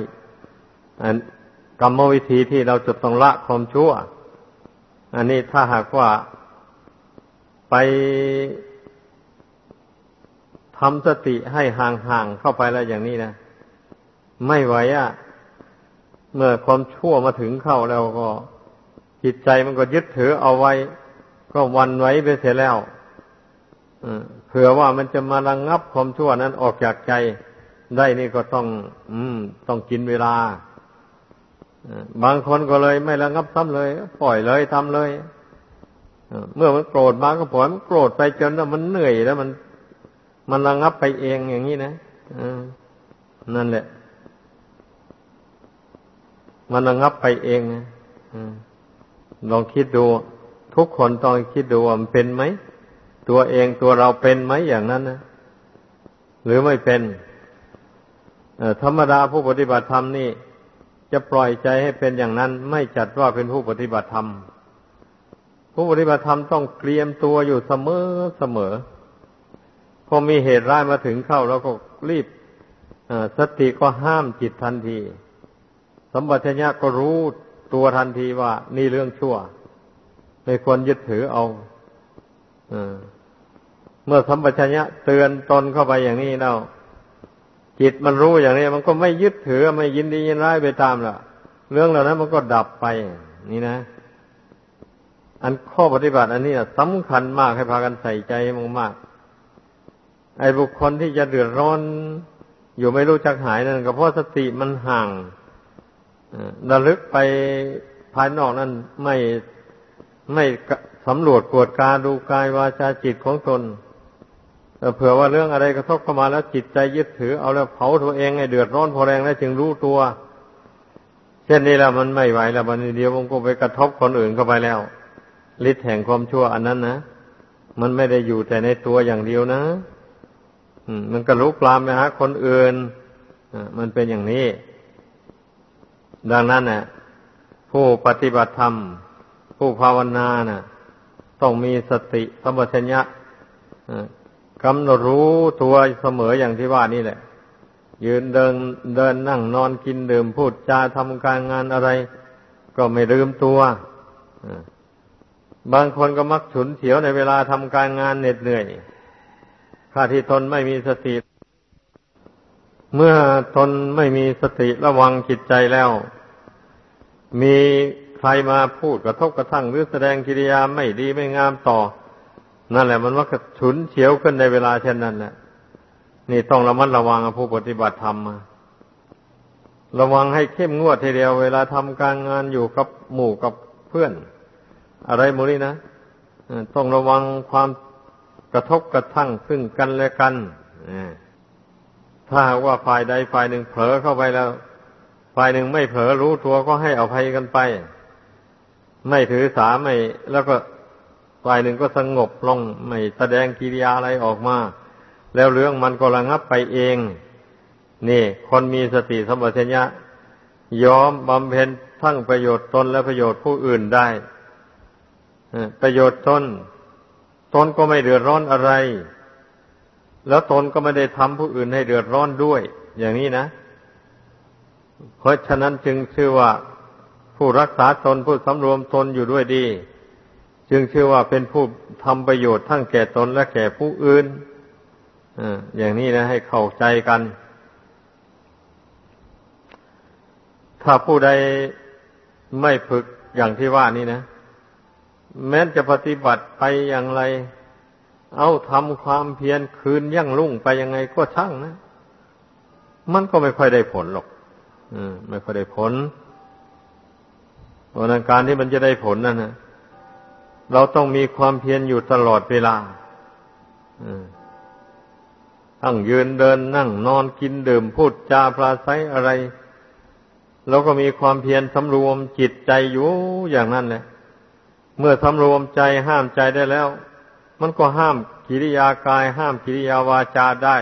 กรรมวิธีที่เราจะต้องละความชั่ว อันนี้ถ้าหากว่าไปทำสติให้ห่างๆเข้าไปแล้วอย่างนี้นะไม่ไหวอะ่ะ เมื่อความชั่วมาถึงเข้าแล้วก็ จิตใจมันก็ยึดถือเอาไว้ ก็วันไว้ไปเสียแล้ว เผื่อว่ามันจะมาระงงับความชั่วนั้นออกจากใจได้นี่ก็ต้อง อืม ต้องกินเวลาบางคนก็เลยไม่ระงับซ้ำเลย ปล่อยเลยทำเลยเมื่อมันโกรธมาก็ปล่อยมันโกรธไปจนแล้วมันเหนื่อยแล้วมันมันระงับไปเองอย่างนี้นะนั่นแหละ มันระงับไปเองนะลองคิดดู ทุกคนต้องคิดดูว่ามันเป็นไหม ตัวเองตัวเราเป็นไหมอย่างนั้นนะหรือไม่เป็นธรรมดาผู้ปฏิบัติธรรมนี่จะปล่อยใจให้เป็นอย่างนั้น ไม่จัดว่าเป็นผู้ปฏิบัติธรรม ผู้ปฏิบัติธรรมต้องเตรียมตัวอยู่เสมอเสมอพอมีเหตุร้ายมาถึงเข้าแล้วก็รีบสติก็ห้ามจิตทันที สมบัติญะก็รู้ตัวทันทีว่านี่เรื่องชั่ว ไม่ควรยึดถือเอา เมื่อสัมปชัญญะเตือนตนเข้าไปอย่างนี้แล้วจิตมันรู้อย่างนี้ มันก็ไม่ยึดถือไม่ยินดียินร้ายไปตามละเรื่องเหล่านั้นมันก็ดับไป นี่นะ อันข้อปฏิบัติอันนี้สำคัญมากให้พากันใส่ใจมากๆไอ้บุคคลที่จะเดือดร้อน อยู่ไม่รู้จักหายนั่นก็เพราะสติมันห่างระลึกไปภายนอกนั้นไม่ไม่สำรวจกวดกาดูกายวาจาจิตของตน เผื่อว่าเรื่องอะไรกระทบเข้ามาแล้วจิตใจยึดถือเอาแล้วเผาตัวเองให้เดือดร้อนพอแรงแล้วจึงรู้ตัว เช่นนี้แล้วมันไม่ไหวแล้วมันเดียวมันก็ไปกระทบคนอื่นเข้าไปแล้วฤทธิ์แห่งความชั่วอันนั้นนะมันไม่ได้อยู่แต่ในตัวอย่างเดียวนะมันก็ลุกลามไปหาคนอื่นมันเป็นอย่างนี้ ดังนั้นน่ะ ผู้ปฏิบัติธรรม ผู้ภาวนาน่ะ ต้องมีสติสัมปชัญญะ กำหนดรู้ตัวเสมออย่างที่ว่านี่แหละ ยืนเดินเดินนั่งนอนกินดื่มพูดจาทำการงานอะไร ก็ไม่ลืมตัวบางคนก็มักฉุนเฉียวในเวลาทำการงานเหน็ดเหนื่อยข้าที่ทนไม่มีสติ เมื่อทนไม่มีสติระวังจิตใจแล้ว มีใครมาพูดกระทบกระทั่งหรือแสดงกิริยาไม่ดีไม่งามต่อ นั่นแหละมันว่าฉุนเฉียวขึ้นในเวลาเช่นนั้นแหละนี่ต้องระมัดระวังผู้ปฏิบัติธรรมมาระวังให้เข้มงวดทีเดียวเวลาทำการงานอยู่กับหมู่กับเพื่อน อะไรมูนี่นะต้องระวังความกระทบกระทั่งซึ่งกันและกันถ้าว่าฝ่ายใดฝ่ายหนึ่งเผลอเข้าไปแล้ว ฝ่ายหนึ่งไม่เผลอรู้ตัวก็ให้อภัยกันไป ไม่ถือสาไม่แล้วก็ ฝ่ายหนึ่งก็สงบลงไม่แสดงกิริยาอะไรออกมา แล้วเรื่องมันก็ระงับไปเอง นี่ คนมีสติสมบัติญะยอมบำเพ็ญทั้งประโยชน์ตนและประโยชน์ผู้อื่นได้ประโยชน์ตนตนก็ไม่เดือดร้อนอะไร แล้วตนก็ไม่ได้ทำผู้อื่นให้เดือดร้อนด้วย อย่างนี้นะ เพราะฉะนั้นจึงชื่อว่าผู้รักษาตนผู้สำรวมตนอยู่ด้วยดี จึงชื่อว่าเป็นผู้ทำประโยชน์ทั้งแก่ตนและแก่ผู้อื่นอย่างนี้นะให้เข้าใจกัน ถ้าผู้ใดไม่ฝึกอย่างที่ว่านี้นะ แม้จะปฏิบัติไปอย่างไร เอาทำความเพียรคืนยั่งรุ่งไปยังไงก็ช่างนะ มันก็ไม่ค่อยได้ผลหรอกอไม่ค่อยได้ผลเพราะนั้นการที่มันจะได้ผลนั่นนะ เราต้องมีความเพียรอยู่ตลอดเวลาตั้งยืนเดินนั่งนอนกินดื่มพูดจาปราศัยอะไรเราก็มีความเพียรสำรวมจิตใจอยู่อย่างนั้นแหละเมื่อสำรวมใจห้ามใจได้แล้ว มันก็ห้ามกิริยากาย ห้ามกิริยาวาจาได้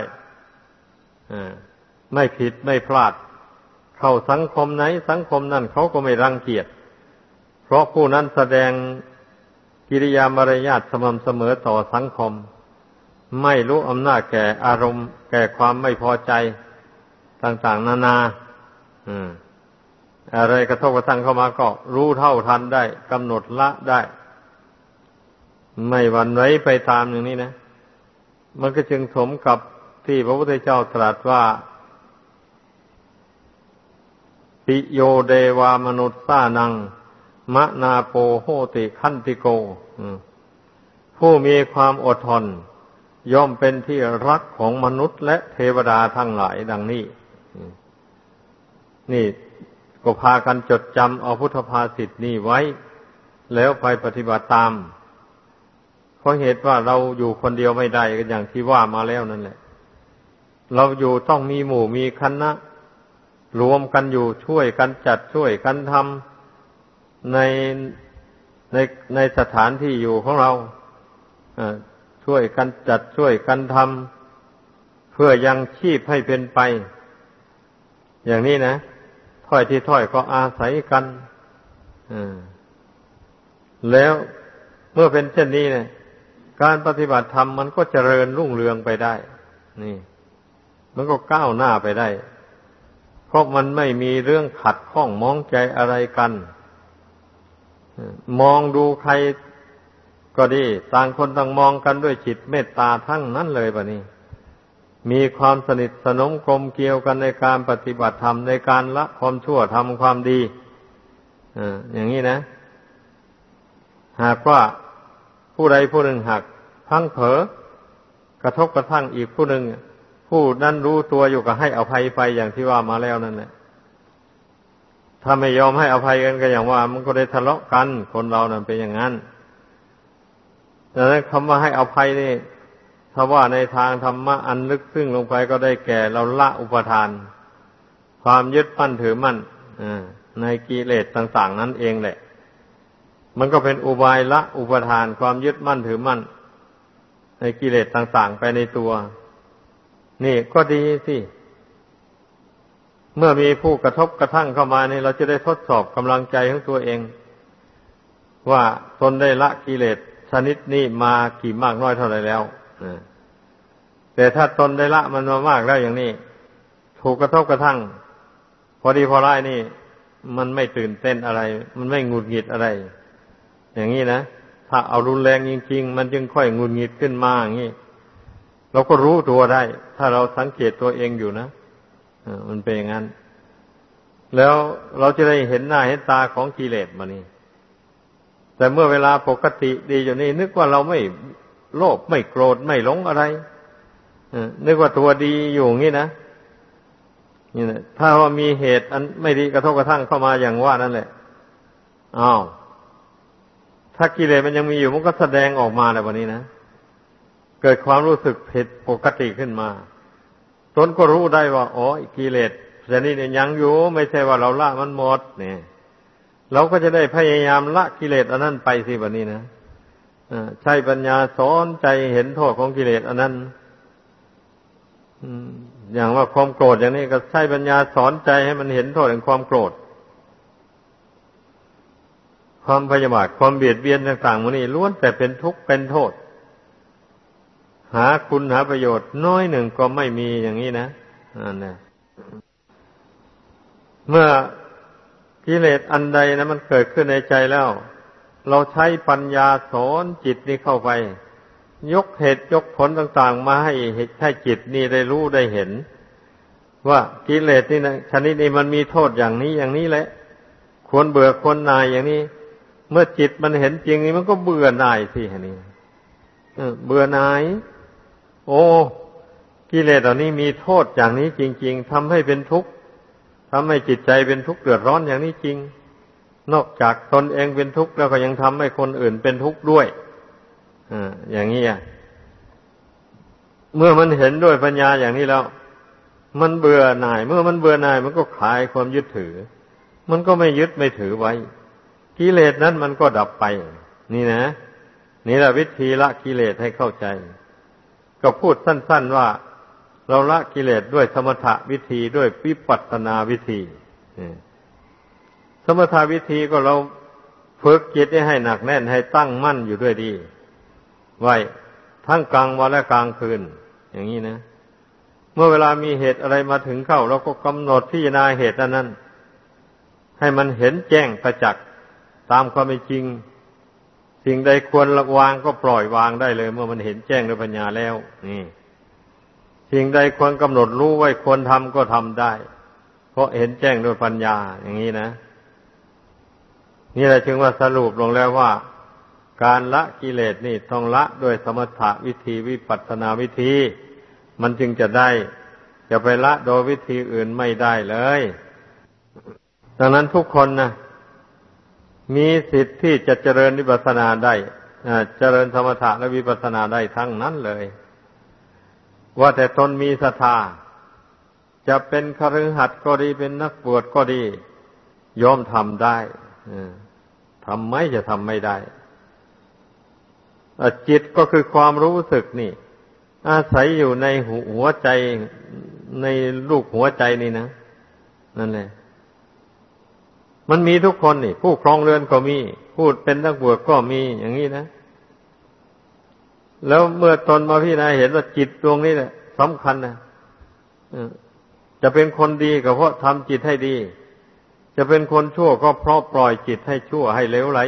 ไม่ผิดไม่พลาด เข้าสังคมไหนสังคมนั้นเขาก็ไม่รังเกียจเพราะผู้นั้นแสดง กิริยามารยาทสม่ำเสมอต่อสังคม ไม่รู้อำนาจแก่อารมณ์ แก่ความไม่พอใจต่างๆ นานาอืมอะไรกระทบกระทั่งเข้ามาก็รู้เท่าทันได้กำหนดละได้ ไม่หวั่นไหวไปตามอย่างนี้นะ มันก็จึงสมกับที่พระพุทธเจ้าตรัสว่า ปิโยเดวามนุษย์สานัง มะนาโปโหติขันติโกผู้มีความอดทน ย่อมเป็นที่รักของมนุษย์และเทวดาทั้งหลายดังนี้ นี่ก็พากันจดจำเอาพุทธภาษิตนี้ไว้ แล้วไปปฏิบัติตาม เพราะเหตุว่าเราอยู่คนเดียวไม่ได้กันอย่างที่ว่ามาแล้วนั่นแหละ เราอยู่ต้องมีหมู่มีคณะรวมกันอยู่ช่วยกันจัดช่วยกันทำ ในในในสถานที่อยู่ของเราช่วยกันจัดช่วยกันทำเพื่อยังชีพให้เป็นไป อย่างนี้นะถ้อยที่ถ้อยก็อาศัยกันแล้วเมื่อเป็นเช่นนี้เนี่ยการปฏิบัติธรรมมันก็เจริญรุ่งเรืองไปได้ นี่ มันก็ก้าวหน้าไปได้ เพราะมันไม่มีเรื่องขัดข้องมองใจอะไรกัน มองดูใครก็ดี ต่างคนต่างมองกันด้วยจิตเมตตาทั้งนั้นเลยบะนี้ มีความสนิทสนมกลมเกี่ยวกันในการปฏิบัติธรรมในการละความชั่วทำความดีอย่างนี้นะ หากว่าผู้ใดผู้หนึ่งหักพังเผลอกระทบกระทั่งอีกผู้หนึ่ง ผู้นั้นรู้ตัวอยู่ก็ให้อภัยไปอย่างที่ว่ามาแล้วนั่นแหละ ถ้าไม่ยอมให้อภัยกันก็อย่างว่า มันก็ได้ทะเลาะกัน คนเรานั่นเป็นอย่างนั้นดังนั้นคำว่าให้อภัยนี่ถ้าว่าในทางธรรมะอันลึกซึ้งลงไปก็ได้แก่เราละอุปทาน ความยึดมั่นถือมั่นในกิเลสต่าง ๆ นั้นเองแหละ มันก็เป็นอุบายละอุปทาน ความยึดมั่นถือมั่น ในกิเลสต่าง ๆ ไปในตัว นี่ก็ดีสิ เมื่อมีผู้กระทบกระทั่งเข้ามาเนี่ยเราจะได้ทดสอบกำลังใจของตัวเอง ว่าตนได้ละกิเลสชนิดนี้มากี่มากน้อยเท่าไรแล้วแต่ถ้าตนได้ละมันมามากแล้วอย่างนี้ ถูกกระทบกระทั่ง พอดีพอร้ายนี่ มันไม่ตื่นเต้นอะไร มันไม่งุดหงิดอะไร อย่างนี้นะถ้าเอารุนแรงจริง ๆ มันจึงค่อยงุดหงิดขึ้นมาอย่างนี้เราก็รู้ตัวได้ ถ้าเราสังเกตตัวเองอยู่นะ มันเป็นอย่างนั้น แล้วเราจะได้เห็นหน้าเห็นตาของกิเลสมานี่ แต่เมื่อเวลาปกติดีอยู่นี่ นึกว่าเราไม่โลภไม่โกรธไม่หลงอะไรนึกว่าตัวดีอยู่งี้นะนี่นะถ้าว่ามีเหตุอันไม่ดีกระทบกระทั่งเข้ามาอย่างว่านั่นแหละอ้าวถ้ากิเลสมันยังมีอยู่มันก็แสดงออกมาแล้ววันนี้นะเกิดความรู้สึกผิดปกติขึ้นมา ตนก็รู้ได้ว่าอ๋อกิเลสชนิดนี้ยังอยู่ไม่ใช่ว่าเราละมันหมดเนี่ยเราก็จะได้พยายามละกิเลสอันนั้นไปสิแบบนี้นะใช้ปัญญาสอนใจเห็นโทษของกิเลสอันนั้นอย่างว่าความโกรธอย่างนี้ก็ใช้ปัญญาสอนใจให้มันเห็นโทษแห่งความโกรธ ความพยาบาทความเบียดเบียนต่างๆมันนี่ล้วนแต่เป็นทุกข์เป็นโทษ หาคุณหาประโยชน์น้อยหนึ่งก็ไม่มีอย่างนี้นะนั่นแหละเมื่อกิเลสอันใดนะมันเกิดขึ้นในใจแล้ว เราใช้ปัญญาสอนจิตนี้เข้าไป ยกเหตุยกผลต่าง ๆ มาให้ให้จิตนี่ได้รู้ได้เห็น ว่ากิเลสนี่นะชนิดนี้มันมีโทษอย่างนี้อย่างนี้แหละ ควรเบื่อควรนายอย่างนี้ เมื่อจิตมันเห็นจริงนี่มันก็เบื่อหน่ายสิอันนี้เบื่อหน่าย โอ้กิเลสเหล่านี้มีโทษอย่างนี้จริง ๆทำให้เป็นทุกข์ทำให้จิตใจเป็นทุกข์เดือดร้อนอย่างนี้จริง นอกจากตนเองเป็นทุกข์แล้วก็ยังทำให้คนอื่นเป็นทุกข์ด้วยออย่างนี้อะเมื่อมันเห็นด้วยปัญญาอย่างนี้แล้ว มันเบื่อหน่าย เมื่อมันเบื่อหน่าย มันก็คลายความยึดถือ มันก็ไม่ยึดไม่ถือไว้กิเลสนั้นมันก็ดับไป นี่นะ นี่แหละวิธีละกิเลสให้เข้าใจ ก็พูดสั้น ๆว่า เราละกิเลสด้วยสมถะวิธีด้วยวิปัสสนาวิธีสมถะวิธีก็เราฝึกจิตให้หนักแน่นให้ตั้งมั่นอยู่ด้วยดี ไว้ทั้งกลางวันและกลางคืน อย่างนี้นะเมื่อเวลามีเหตุอะไรมาถึงเข้า เราก็กำหนดพิจารณาเหตุนั้น ให้มันเห็นแจ้งประจักษ์ตามความเป็นจริง สิ่งใดควรละวางก็ปล่อยวางได้เลย เมื่อมันเห็นแจ้งด้วยปัญญาแล้ว นี่ สิ่งใดควรกำหนดรู้ไว้ควรทำก็ทำได้ เพราะเห็นแจ้งด้วยปัญญา อย่างนี้นะนี่แหละจึงว่าสรุปลงแล้วว่า การละกิเลสนี่ต้องละด้วยสมถะวิธีวิปัสสนาวิธี มันจึงจะได้จะไปละโดยวิธีอื่นไม่ได้เลย ดังนั้นทุกคนนะ มีสิทธิ์ที่จะเจริญวิปัสสนาได้เจริญสมถะและวิปัสสนาได้ทั้งนั้นเลย ว่าแต่ตนมีศรัทธาจะเป็นคฤหัสถ์ก็ดีเป็นนักบวชก็ดียอมทำได้ทำไมจะทำไม่ได้จิตก็คือความรู้สึกนี่ อาศัยอยู่ในหัวใจในลูกหัวใจนี่นะ นั่นแหละ มันมีทุกคนนี่ ผู้ครองเรือนก็มี พูดเป็นนักบวชก็มีอย่างนี้นะ แล้วเมื่อตนมาพี่นาเห็นว่าจิตดวงนี้แหละสำคัญนะจะเป็นคนดีก็เพราะทำจิตให้ดี จะเป็นคนชั่วก็เพราะปล่อยจิตให้ชั่วให้เลวไหล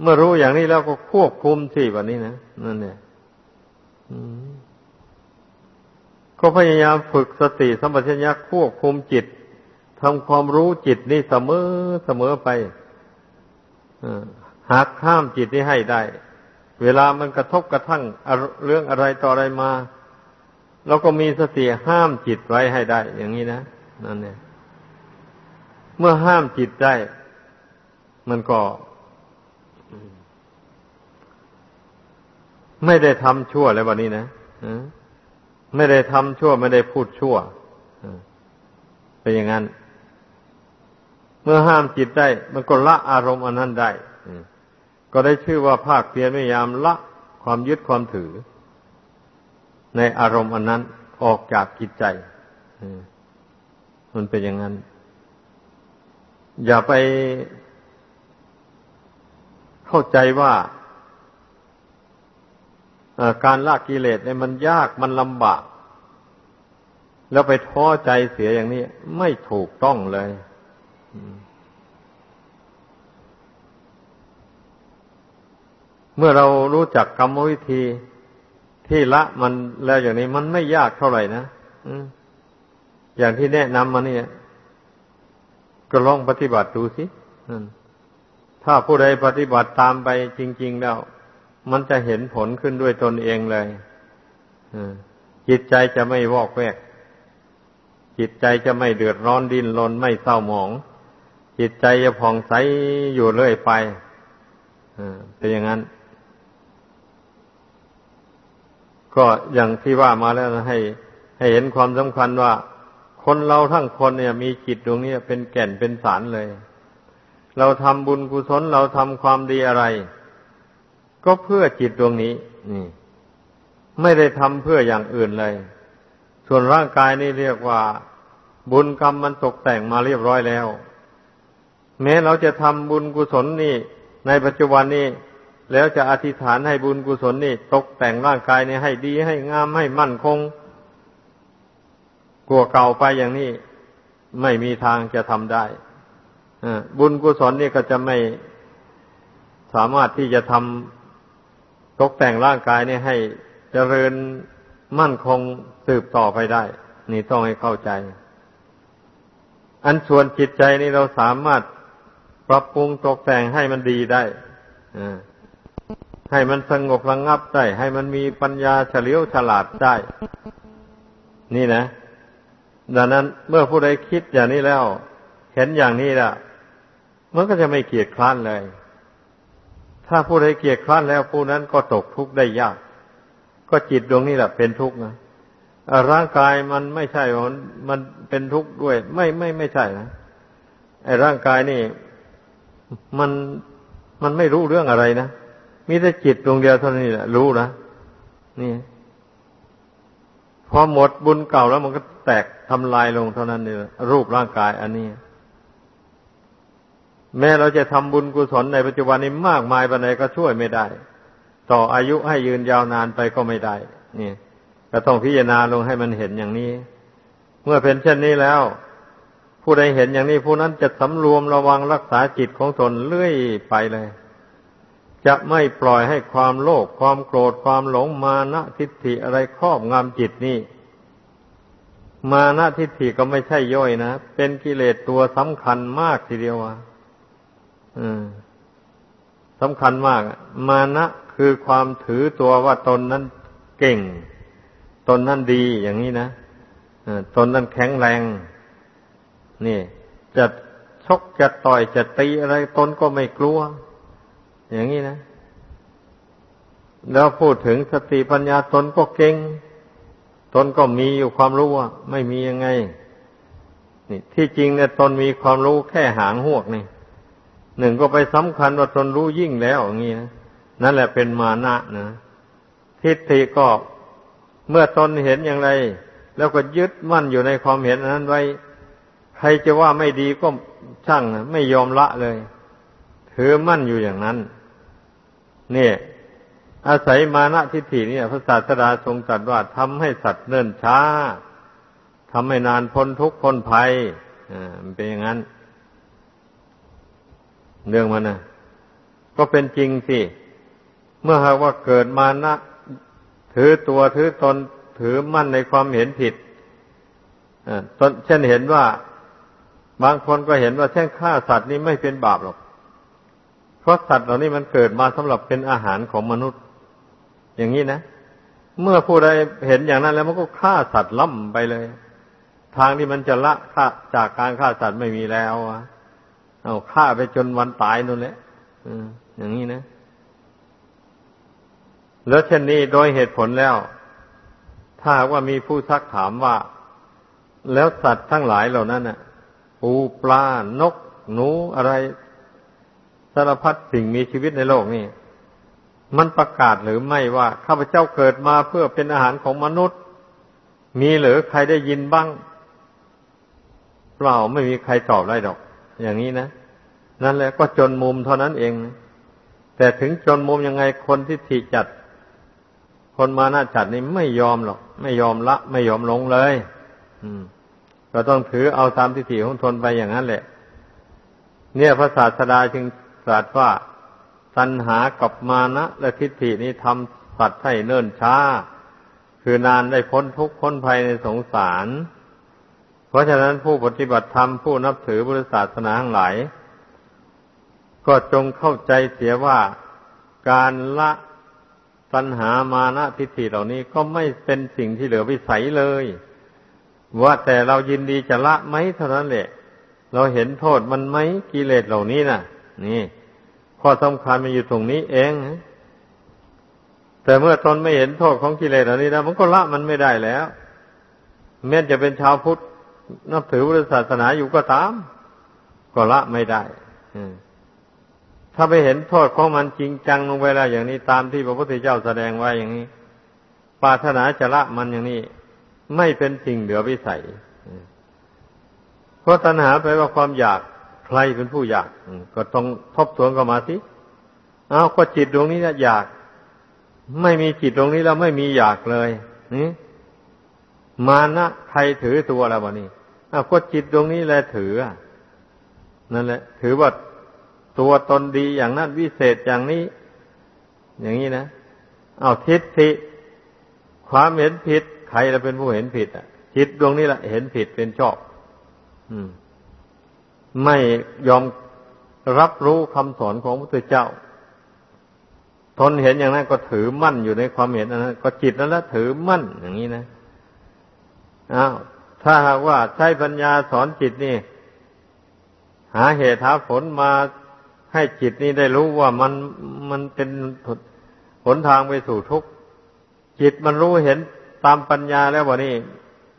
เมื่อรู้อย่างนี้แล้วก็ควบคุมสิแบบนี้นะนั่นเนี่ยก็พยายามฝึกสติสัมปชัญญะควบคุมจิต ทำความรู้จิตนี่เสมอเสมอไปหากห้ามจิตนี้ให้ได้ เวลามันกระทบกระทั่งเรื่องอะไรต่ออะไรมาเราก็มีสติห้ามจิตไว้ให้ได้ อย่างนี้นะนั่นเนี่ย เมื่อห้ามจิตได้ มันก็ ไม่ได้ทำชั่วแล้ววันนี้นะไม่ได้ทำชั่ว ไม่ได้พูดชั่วเป็นอย่างนั้น เมื่อห้ามจิตได้ มันก็ละอารมณ์อันนั้นได้ก็ได้ชื่อว่าภาคเพียรพยายามละความยึดความถือ ในอารมณ์อันนั้นออกจากจิตใจมันเป็นอย่างนั้น อย่าไปเข้าใจว่าการละกิเลสเนี่ยมันยากมันลำบาก แล้วไปท้อใจเสียอย่างนี้ ไม่ถูกต้องเลย เมื่อเรารู้จักกรรมวิธีที่ละมันแล้วอย่างนี้มันไม่ยากเท่าไหร่นะอย่างที่แนะนำมาเนี่ยก็ลองปฏิบัติดูสิถ้าผู้ใดปฏิบัติตามไปจริง ๆ แล้ว มันจะเห็นผลขึ้นด้วยตนเองเลยจิตใจจะไม่วอกแวก จิตใจจะไม่เดือดร้อนดิ้นรนไม่เศร้าหมอง จิตใจจะผ่องใสอยู่เรื่อยไปเป็นอย่างนั้น ก็อย่างที่ว่ามาแล้วให้ ให้เห็นความสำคัญว่า คนเราทั้งคนเนี่ย มีจิตดวงนี้เป็นแก่นเป็นสารเลย เราทำบุญกุศลเราทำความดีอะไร ก็เพื่อจิตดวงนี้นี่ไม่ได้ทำเพื่ออย่างอื่นเลย ส่วนร่างกายนี่เรียกว่า บุญกรรมมันตกแต่งมาเรียบร้อยแล้ว แม้เราจะทำบุญกุศลนี่ ในปัจจุบันนี้ แล้วจะอธิษฐานให้บุญกุศลนี่ ตกแต่งร่างกายนี่ให้ดีให้งามให้มั่นคงกลัวเก่าไปอย่างนี้ ไม่มีทางจะทำได้บุญกุศลนี่ก็จะไม่สามารถที่จะทำตกแต่งร่างกายนี่ให้เจริญมั่นคงสืบต่อไปได้ นี่ต้องให้เข้าใจ อันส่วนจิตใจนี่เราสามารถ ปรับปรุงตกแต่งให้มันดีได้อให้มันสงบระงงับได้ ให้มันมีปัญญาเฉลียวฉลาดได้ นี่นะ ดังนั้นเมื่อผู้ใดคิดอย่างนี้แล้ว เห็นอย่างนี้ละมันก็จะไม่เกียดคร้านเลย ถ้าผู้ใดเกียดคร้านแล้วผู้นั้นก็ตกทุกข์ได้ยาก ก็จิตดวงนี้แหละเป็นทุกข์นะร่างกายมันไม่ใช่มันมันเป็นทุกข์ด้วย ไม่ไม่ไม่ใช่นะไอ้ร่างกายนี่ มันมันไม่รู้เรื่องอะไรนะมีแต่จิตดวงเดียวเท่านี้แหละรู้นะนี่พอหมดบุญเก่าแล้วมันก็แตกทำลายลงเท่านั้นนี่รูปร่างกาย อันนี้ แม้เราจะทำบุญกุศลในปัจจุบันนี้มากมายปานใดก็ช่วยไม่ได้ ต่ออายุให้ยืนยาวนานไปก็ไม่ได้ นี่ก็ต้องพิจารณาลงให้มันเห็นอย่างนี้ เมื่อเป็นเช่นนี้แล้ว ผู้ใดเห็นอย่างนี้ผู้นั้นจะสำรวมระวังรักษาจิตของตนเรื่อยไปเลย จะไม่ปล่อยให้ความโลภความโกรธความหลงมานะทิฏฐิอะไรครอบงำจิตนี่มานะทิฏฐิก็ไม่ใช่ย่อยนะเป็นกิเลสตัวสำคัญมากทีเดียวอะสำคัญมาก มานะคือความถือตัวว่าตนนั้นเก่ง ตนนั้นดีอย่างนี้นะตนนั้นแข็งแรง นี่จะชกจะต่อยจะตีอะไรตนก็ไม่กลัว อย่างนี้นะ แล้วพูดถึงสติปัญญาตนก็เก่ง ตนก็มีอยู่ความรู้ว่าไม่มียังไง นี่ ที่จริงเนี่ยตนมีความรู้แค่หางหวกนี่หนึ่งก็ไปสำคัญว่าตนรู้ยิ่งแล้วอย่างนี้นะนั่นแหละเป็นมานะนะทิฏฐิก็เมื่อตนเห็นอย่างไร แล้วก็ยึดมั่นอยู่ในความเห็นนั้นไว้ ใครจะว่าไม่ดีก็ช่างนะไม่ยอมละเลยถือมั่นอยู่อย่างนั้นเนี่ยอาศัยมานะทิฏฐิเนี่ยพระศาสดาทรงตรัสว่าทำให้สัตว์เนิ่นช้าทำให้นานพ้นทุกข์พ้นภัยอ่ามันเป็นอย่างนั้น เรื่องมันนะก็เป็นจริงสิ เมื่อหากว่าเกิดมานะถือตัวถือตนถือมั่นในความเห็นผิดตนเช่นเห็นว่า บางคนก็เห็นว่าแช่งฆ่าสัตว์นี้ไม่เป็นบาปหรอก เพราะสัตว์เหล่านี้มันเกิดมาสำหรับเป็นอาหารของมนุษย์ อย่างนี้นะ เมื่อผู้ใดเห็นอย่างนั้นแล้วมันก็ฆ่าสัตว์ล่ำไปเลย ทางที่มันจะละฆ่าจากการฆ่าสัตว์ไม่มีแล้วอะเอาฆ่าไปจนวันตายนั่นแหละอย่างนี้นะ แล้วเช่นนี้โดยเหตุผลแล้ว ถ้าว่ามีผู้ซักถามว่า แล้วสัตว์ทั้งหลายเหล่านั้นน่ะ ปูปลานก หนูอะไรสารพัดสิ่งมีชีวิตในโลกนี่มันประกาศหรือไม่ว่าข้าพเจ้าเกิดมาเพื่อเป็นอาหารของมนุษย์ มีหรือใครได้ยินบ้างเปล่าไม่มีใครตอบได้ดอก อย่างนี้นะนั่นแหละก็จนมุมเท่านั้นเอง แต่ถึงจนมุมยังไงคนที่ถีจัด คนมาหน้าจัดนี่ไม่ยอมหรอก ไม่ยอมละ ไม่ยอมลงเลย อืม ก็ต้องถือเอาตามทิฏฐิของทนไปอย่างนั้นแหละ เนี่ยพระศาสดาจึงตรัสว่าตัณหากับมานะและทิฏฐินี้ทำสัตว์ให้เนิ่นช้า คือนานได้พ้นทุกข์พ้นภัยในสงสาร เพราะฉะนั้นผู้ปฏิบัติธรรมผู้นับถือพุทธศาสนาทั้งหลาย ก็จงเข้าใจเสียว่าการละตัณหามานะทิฏฐิเหล่านี้ก็ไม่เป็นสิ่งที่เหลือวิสัยเลย ว่าแต่เรายินดีจะละไหมเท่านั้นแหละ เราเห็นโทษมันไหมกิเลสเหล่านี้น่ะ นี่ข้อสำคัญมันอยู่ตรงนี้เองแต่เมื่อตนไม่เห็นโทษของกิเลสเหล่านี้แล้วมันก็ละมันไม่ได้แล้วแม้จะเป็นชาวพุทธนับถือพุทธศาสนาอยู่ก็ตาม ก็ละไม่ได้ถ้าไปเห็นโทษของมันจริงจังลงไปแล้วอย่างนี้ตามที่พระพุทธเจ้าแสดงไว้อย่างนี้ปาถนาจะละมันอย่างนี้ ไม่เป็นสิ่งเหลือวิสัย เพราะตัณหาแปลว่าความอยากใครเป็นผู้อยาก ก็ต้องทบทวนเข้ามาสิเอาก็จิตดวงนี้นะอยาก ไม่มีจิตดวงนี้แล้วไม่มีอยากเลยนี่มานะใครถือตัวแล้ววะนี่เอาก็จิตดวงนี้แหละถือนั่นแหละ ถือว่าตัวตนดีอย่างนั้นวิเศษอย่างนี้ อย่างนี้นะ เอาทิฏฐิความเห็นผิด ใครจะเป็นผู้เห็นผิดอะจิตดวงนี้แหละเห็นผิดเป็นชอบ อืม ไม่ยอมรับรู้คำสอนของพระพุทธเจ้า ทนเห็นอย่างนั้นก็ถือมั่นอยู่ในความเห็นนั้นก็จิตนั้นละถือมั่นอย่างนี้นะอ้าวถ้าหากว่าใช้ปัญญาสอนจิตนี่ หาเหตุหาผลมาให้จิตนี้ได้รู้ว่ามันมันเป็นหนทางไปสู่ทุกข์จิตมันรู้เห็น ตามปัญญาแล้วว่นี่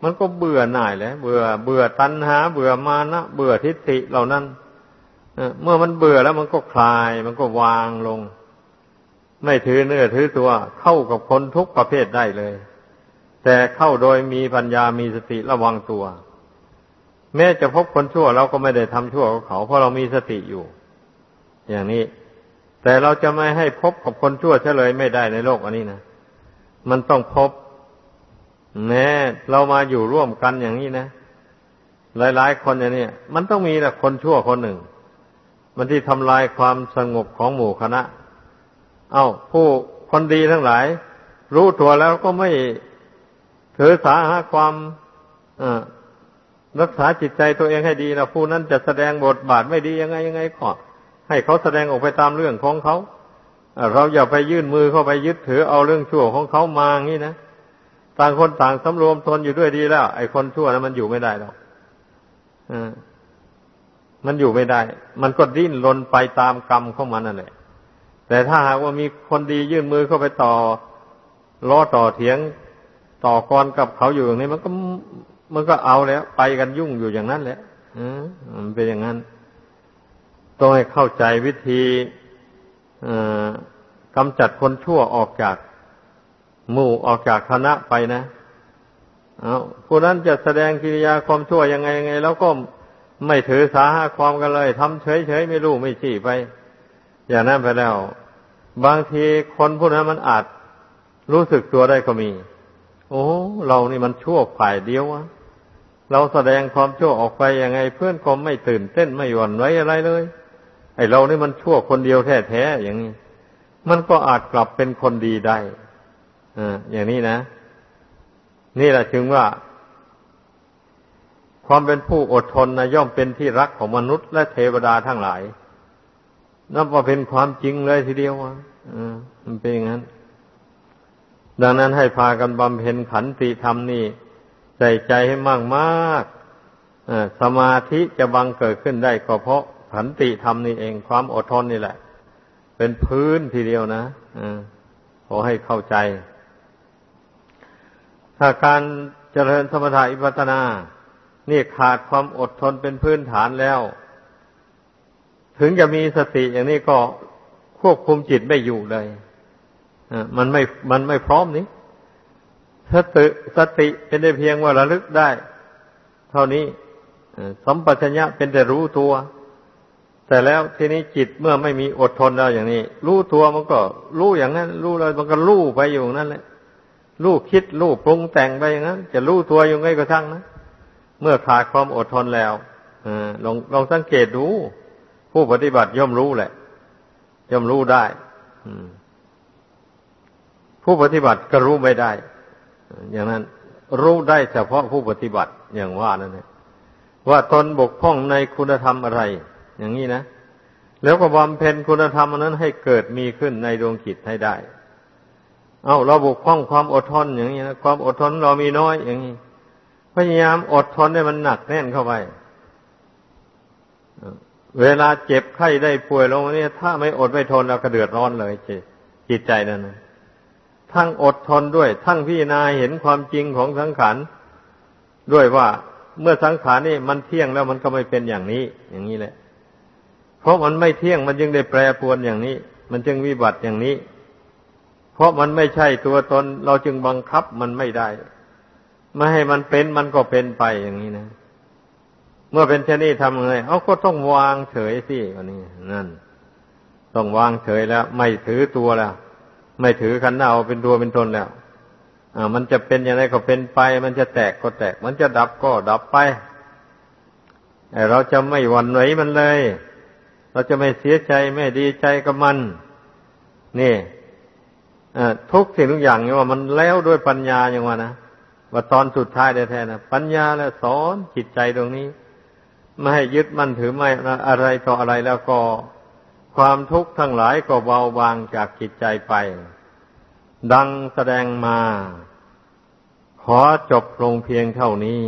มันก็เบื่อหน่ายแล้วเบื่อ เบื่อตัณหา เบื่อมานะเบื่อทิฏฐิเหล่านั้นเมื่อมันเบื่อแล้วมันก็คลาย มันก็วางลง ไม่ถือเนื้อถือตัว เข้ากับคนทุกประเภทได้เลย แต่เข้าโดยมีปัญญามีสติระวังตัว แม้จะพบคนชั่วเราก็ไม่ได้ทำชั่วกับเขา เพราะเรามีสติอยู่ อย่างนี้ แต่เราจะไม่ให้พบกับคนชั่วเฉลยไม่ได้ในโลกอันนี้นะมันต้องพบ แม้เรามาอยู่ร่วมกันอย่างนี้นะ หลายๆ คนอย่างนี้มันต้องมีแหละคนชั่วคนหนึ่ง มันที่ทำลายความสงบของหมู่คณะ เอา้า ผู้คนดีทั้งหลาย รู้ตัวแล้วก็ไม่ถือสาหาความรักษาจิตใจตัวเองให้ดีนะผู้นั้นจะแสดงบทบาทไม่ดียังไงยังไงก็ให้เขาแสดงออกไปตามเรื่องของเขาเราอย่าไปยื่นมือเข้าไปยึดถือเอาเรื่องชั่วของเขามางี้นะ ต่างคนต่างสำรวมตนอยู่ด้วยดีแล้ว ไอ้คนชั่วนั้นมันอยู่ไม่ได้หรอกอมันอยู่ไม่ได้ มันก็ดิ้นรนไปตามกรรมของมันนั่นแหละ แต่ถ้าหากว่ามีคนดียื่นมือเข้าไปต่อล้อต่อเถียงต่อกรกับเขาอยู่อย่างนี้ มันก็มันก็เอาแล้ว ไปกันยุ่งอยู่อย่างนั้นแหละมันเป็นอย่างนั้น ต้องให้เข้าใจวิธีกำจัดคนชั่วออกจาก หมู่ออกจากคณะไปนะเอาผู้นั้นจะแสดงกิริยาความชั่วยังไงยังไง แล้วก็ไม่ถือสาหาความกันเลยทำเฉยๆไม่รู้ไม่ชี้ไป อย่างนั้นไปแล้ว บางทีคนผู้นั้นมันอาจรู้สึกตัวได้ก็มี โอ้ เรานี่มันชั่วฝ่ายเดียววะเราแสดงความชั่วออกไปยังไง เพื่อนก็ไม่ตื่นเต้นไม่หวั่นไหวอะไรเลย ไอเรานี่มันชั่วคนเดียวแท้ๆอย่างนี้ มันก็อาจกลับเป็นคนดีได้ อย่างนี้นะ นี่แหละจึงว่า ความเป็นผู้อดทนนะย่อมเป็นที่รักของมนุษย์และเทวดาทั้งหลาย นับว่าเป็นความจริงเลยทีเดียวอะมันเป็นอย่างนั้น ดังนั้นให้พากันบำเพ็ญขันติธรรมนี่ ใส่ใจให้มากมากสมาธิจะบังเกิดขึ้นได้ก็เพราะขันติธรรมนี่เองความอดทนนี่แหละ เป็นพื้นทีเดียวนะอขอให้เข้าใจ ถ้าการเจริญสมถะอิปัตนา นี่ขาดความอดทนเป็นพื้นฐานแล้ว ถึงจะมีสติอย่างนี้ก็ควบคุมจิตไม่อยู่เลยมันไม่ มันไม่พร้อมนี้สติสติเป็นได้เพียงว่าระลึกได้ เท่านี้สัมปชัญญะเป็นแต่รู้ตัว แต่แล้วทีนี้จิตเมื่อไม่มีอดทนแล้วอย่างนี้ รู้ตัวมันก็รู้อย่างนั้น รู้เลยมันก็รู้ไปอยู่นั่นแหละ รู้คิดรู้ปรุงแต่งไปอย่างนั้น จะรู้ตัวอยู่ไงก็ทั้งนะเมื่อขาดความอดทนแล้วอลองลองสังเกตดู ผู้ปฏิบัติย่อมรู้แหละ ย่อมรู้ได้ผู้ปฏิบัติก็รู้ไม่ได้ อย่างนั้น รู้ได้เฉพาะผู้ปฏิบัติอย่างว่านั่นเองว่าตนบกพร่องในคุณธรรมอะไร อย่างนี้นะ แล้วก็บำเพ็ญคุณธรรมนั้นให้เกิดมีขึ้นในดวงจิตให้ได้ เอาเราบกพร่องความอดทนอย่างนี้นะความอดทนเรามีน้อยอย่างนี้พยายามอดทนให้มันหนักแน่นเข้าไปเวลาเจ็บไข้ได้ป่วยลงเนี่ยถ้าไม่อดไม่ทนเราก็เดือดร้อนเลยจิตใจนั่นนะทั้งอดทนด้วย ทั้งพิจารณาเห็นความจริงของสังขารด้วยว่าเมื่อสังขารนี่มันเที่ยงแล้วมันก็ไม่เป็นอย่างนี้ อย่างนี้แหละ เพราะมันไม่เที่ยงมันจึงได้แปรปรวนอย่างนี้ มันจึงวิบัติอย่างนี้ ราะมันไม่ใช่ตัวตน เราจึงบังคับมันไม่ได้ ไม่ให้มันเป็นมันก็เป็นไปอย่างนี้นะเมื่อเป็นเช่นนี้ทำไงเอาก็ต้องวางเฉยสิวันนี้ นั่น ต้องวางเฉยแล้ว ไม่ถือตัวแล้ว ไม่ถือขันเอาเป็นตัวเป็นตนแล้วมันจะเป็นอย่างไรก็เป็นไป มันจะแตกก็แตก มันจะดับก็ดับไปเราจะไม่หวั่นไหวมันเลย เราจะไม่เสียใจไม่ดีใจกับมัน นี่ ทุกสิ่งทุกอย่างเนี่ยว่ามันแล้วด้วยปัญญาอย่างว่านะว่าตอนสุดท้ายแท้ๆนะปัญญาแล้วสอนจิตใจตรงนี้ ไม่ให้ยึดมั่นถือไม่อะไรต่ออะไรแล้วก็ความทุกข์ทั้งหลายก็เบาบางจากจิตใจไป ดังแสดงมา ขอจบลงเพียงเท่านี้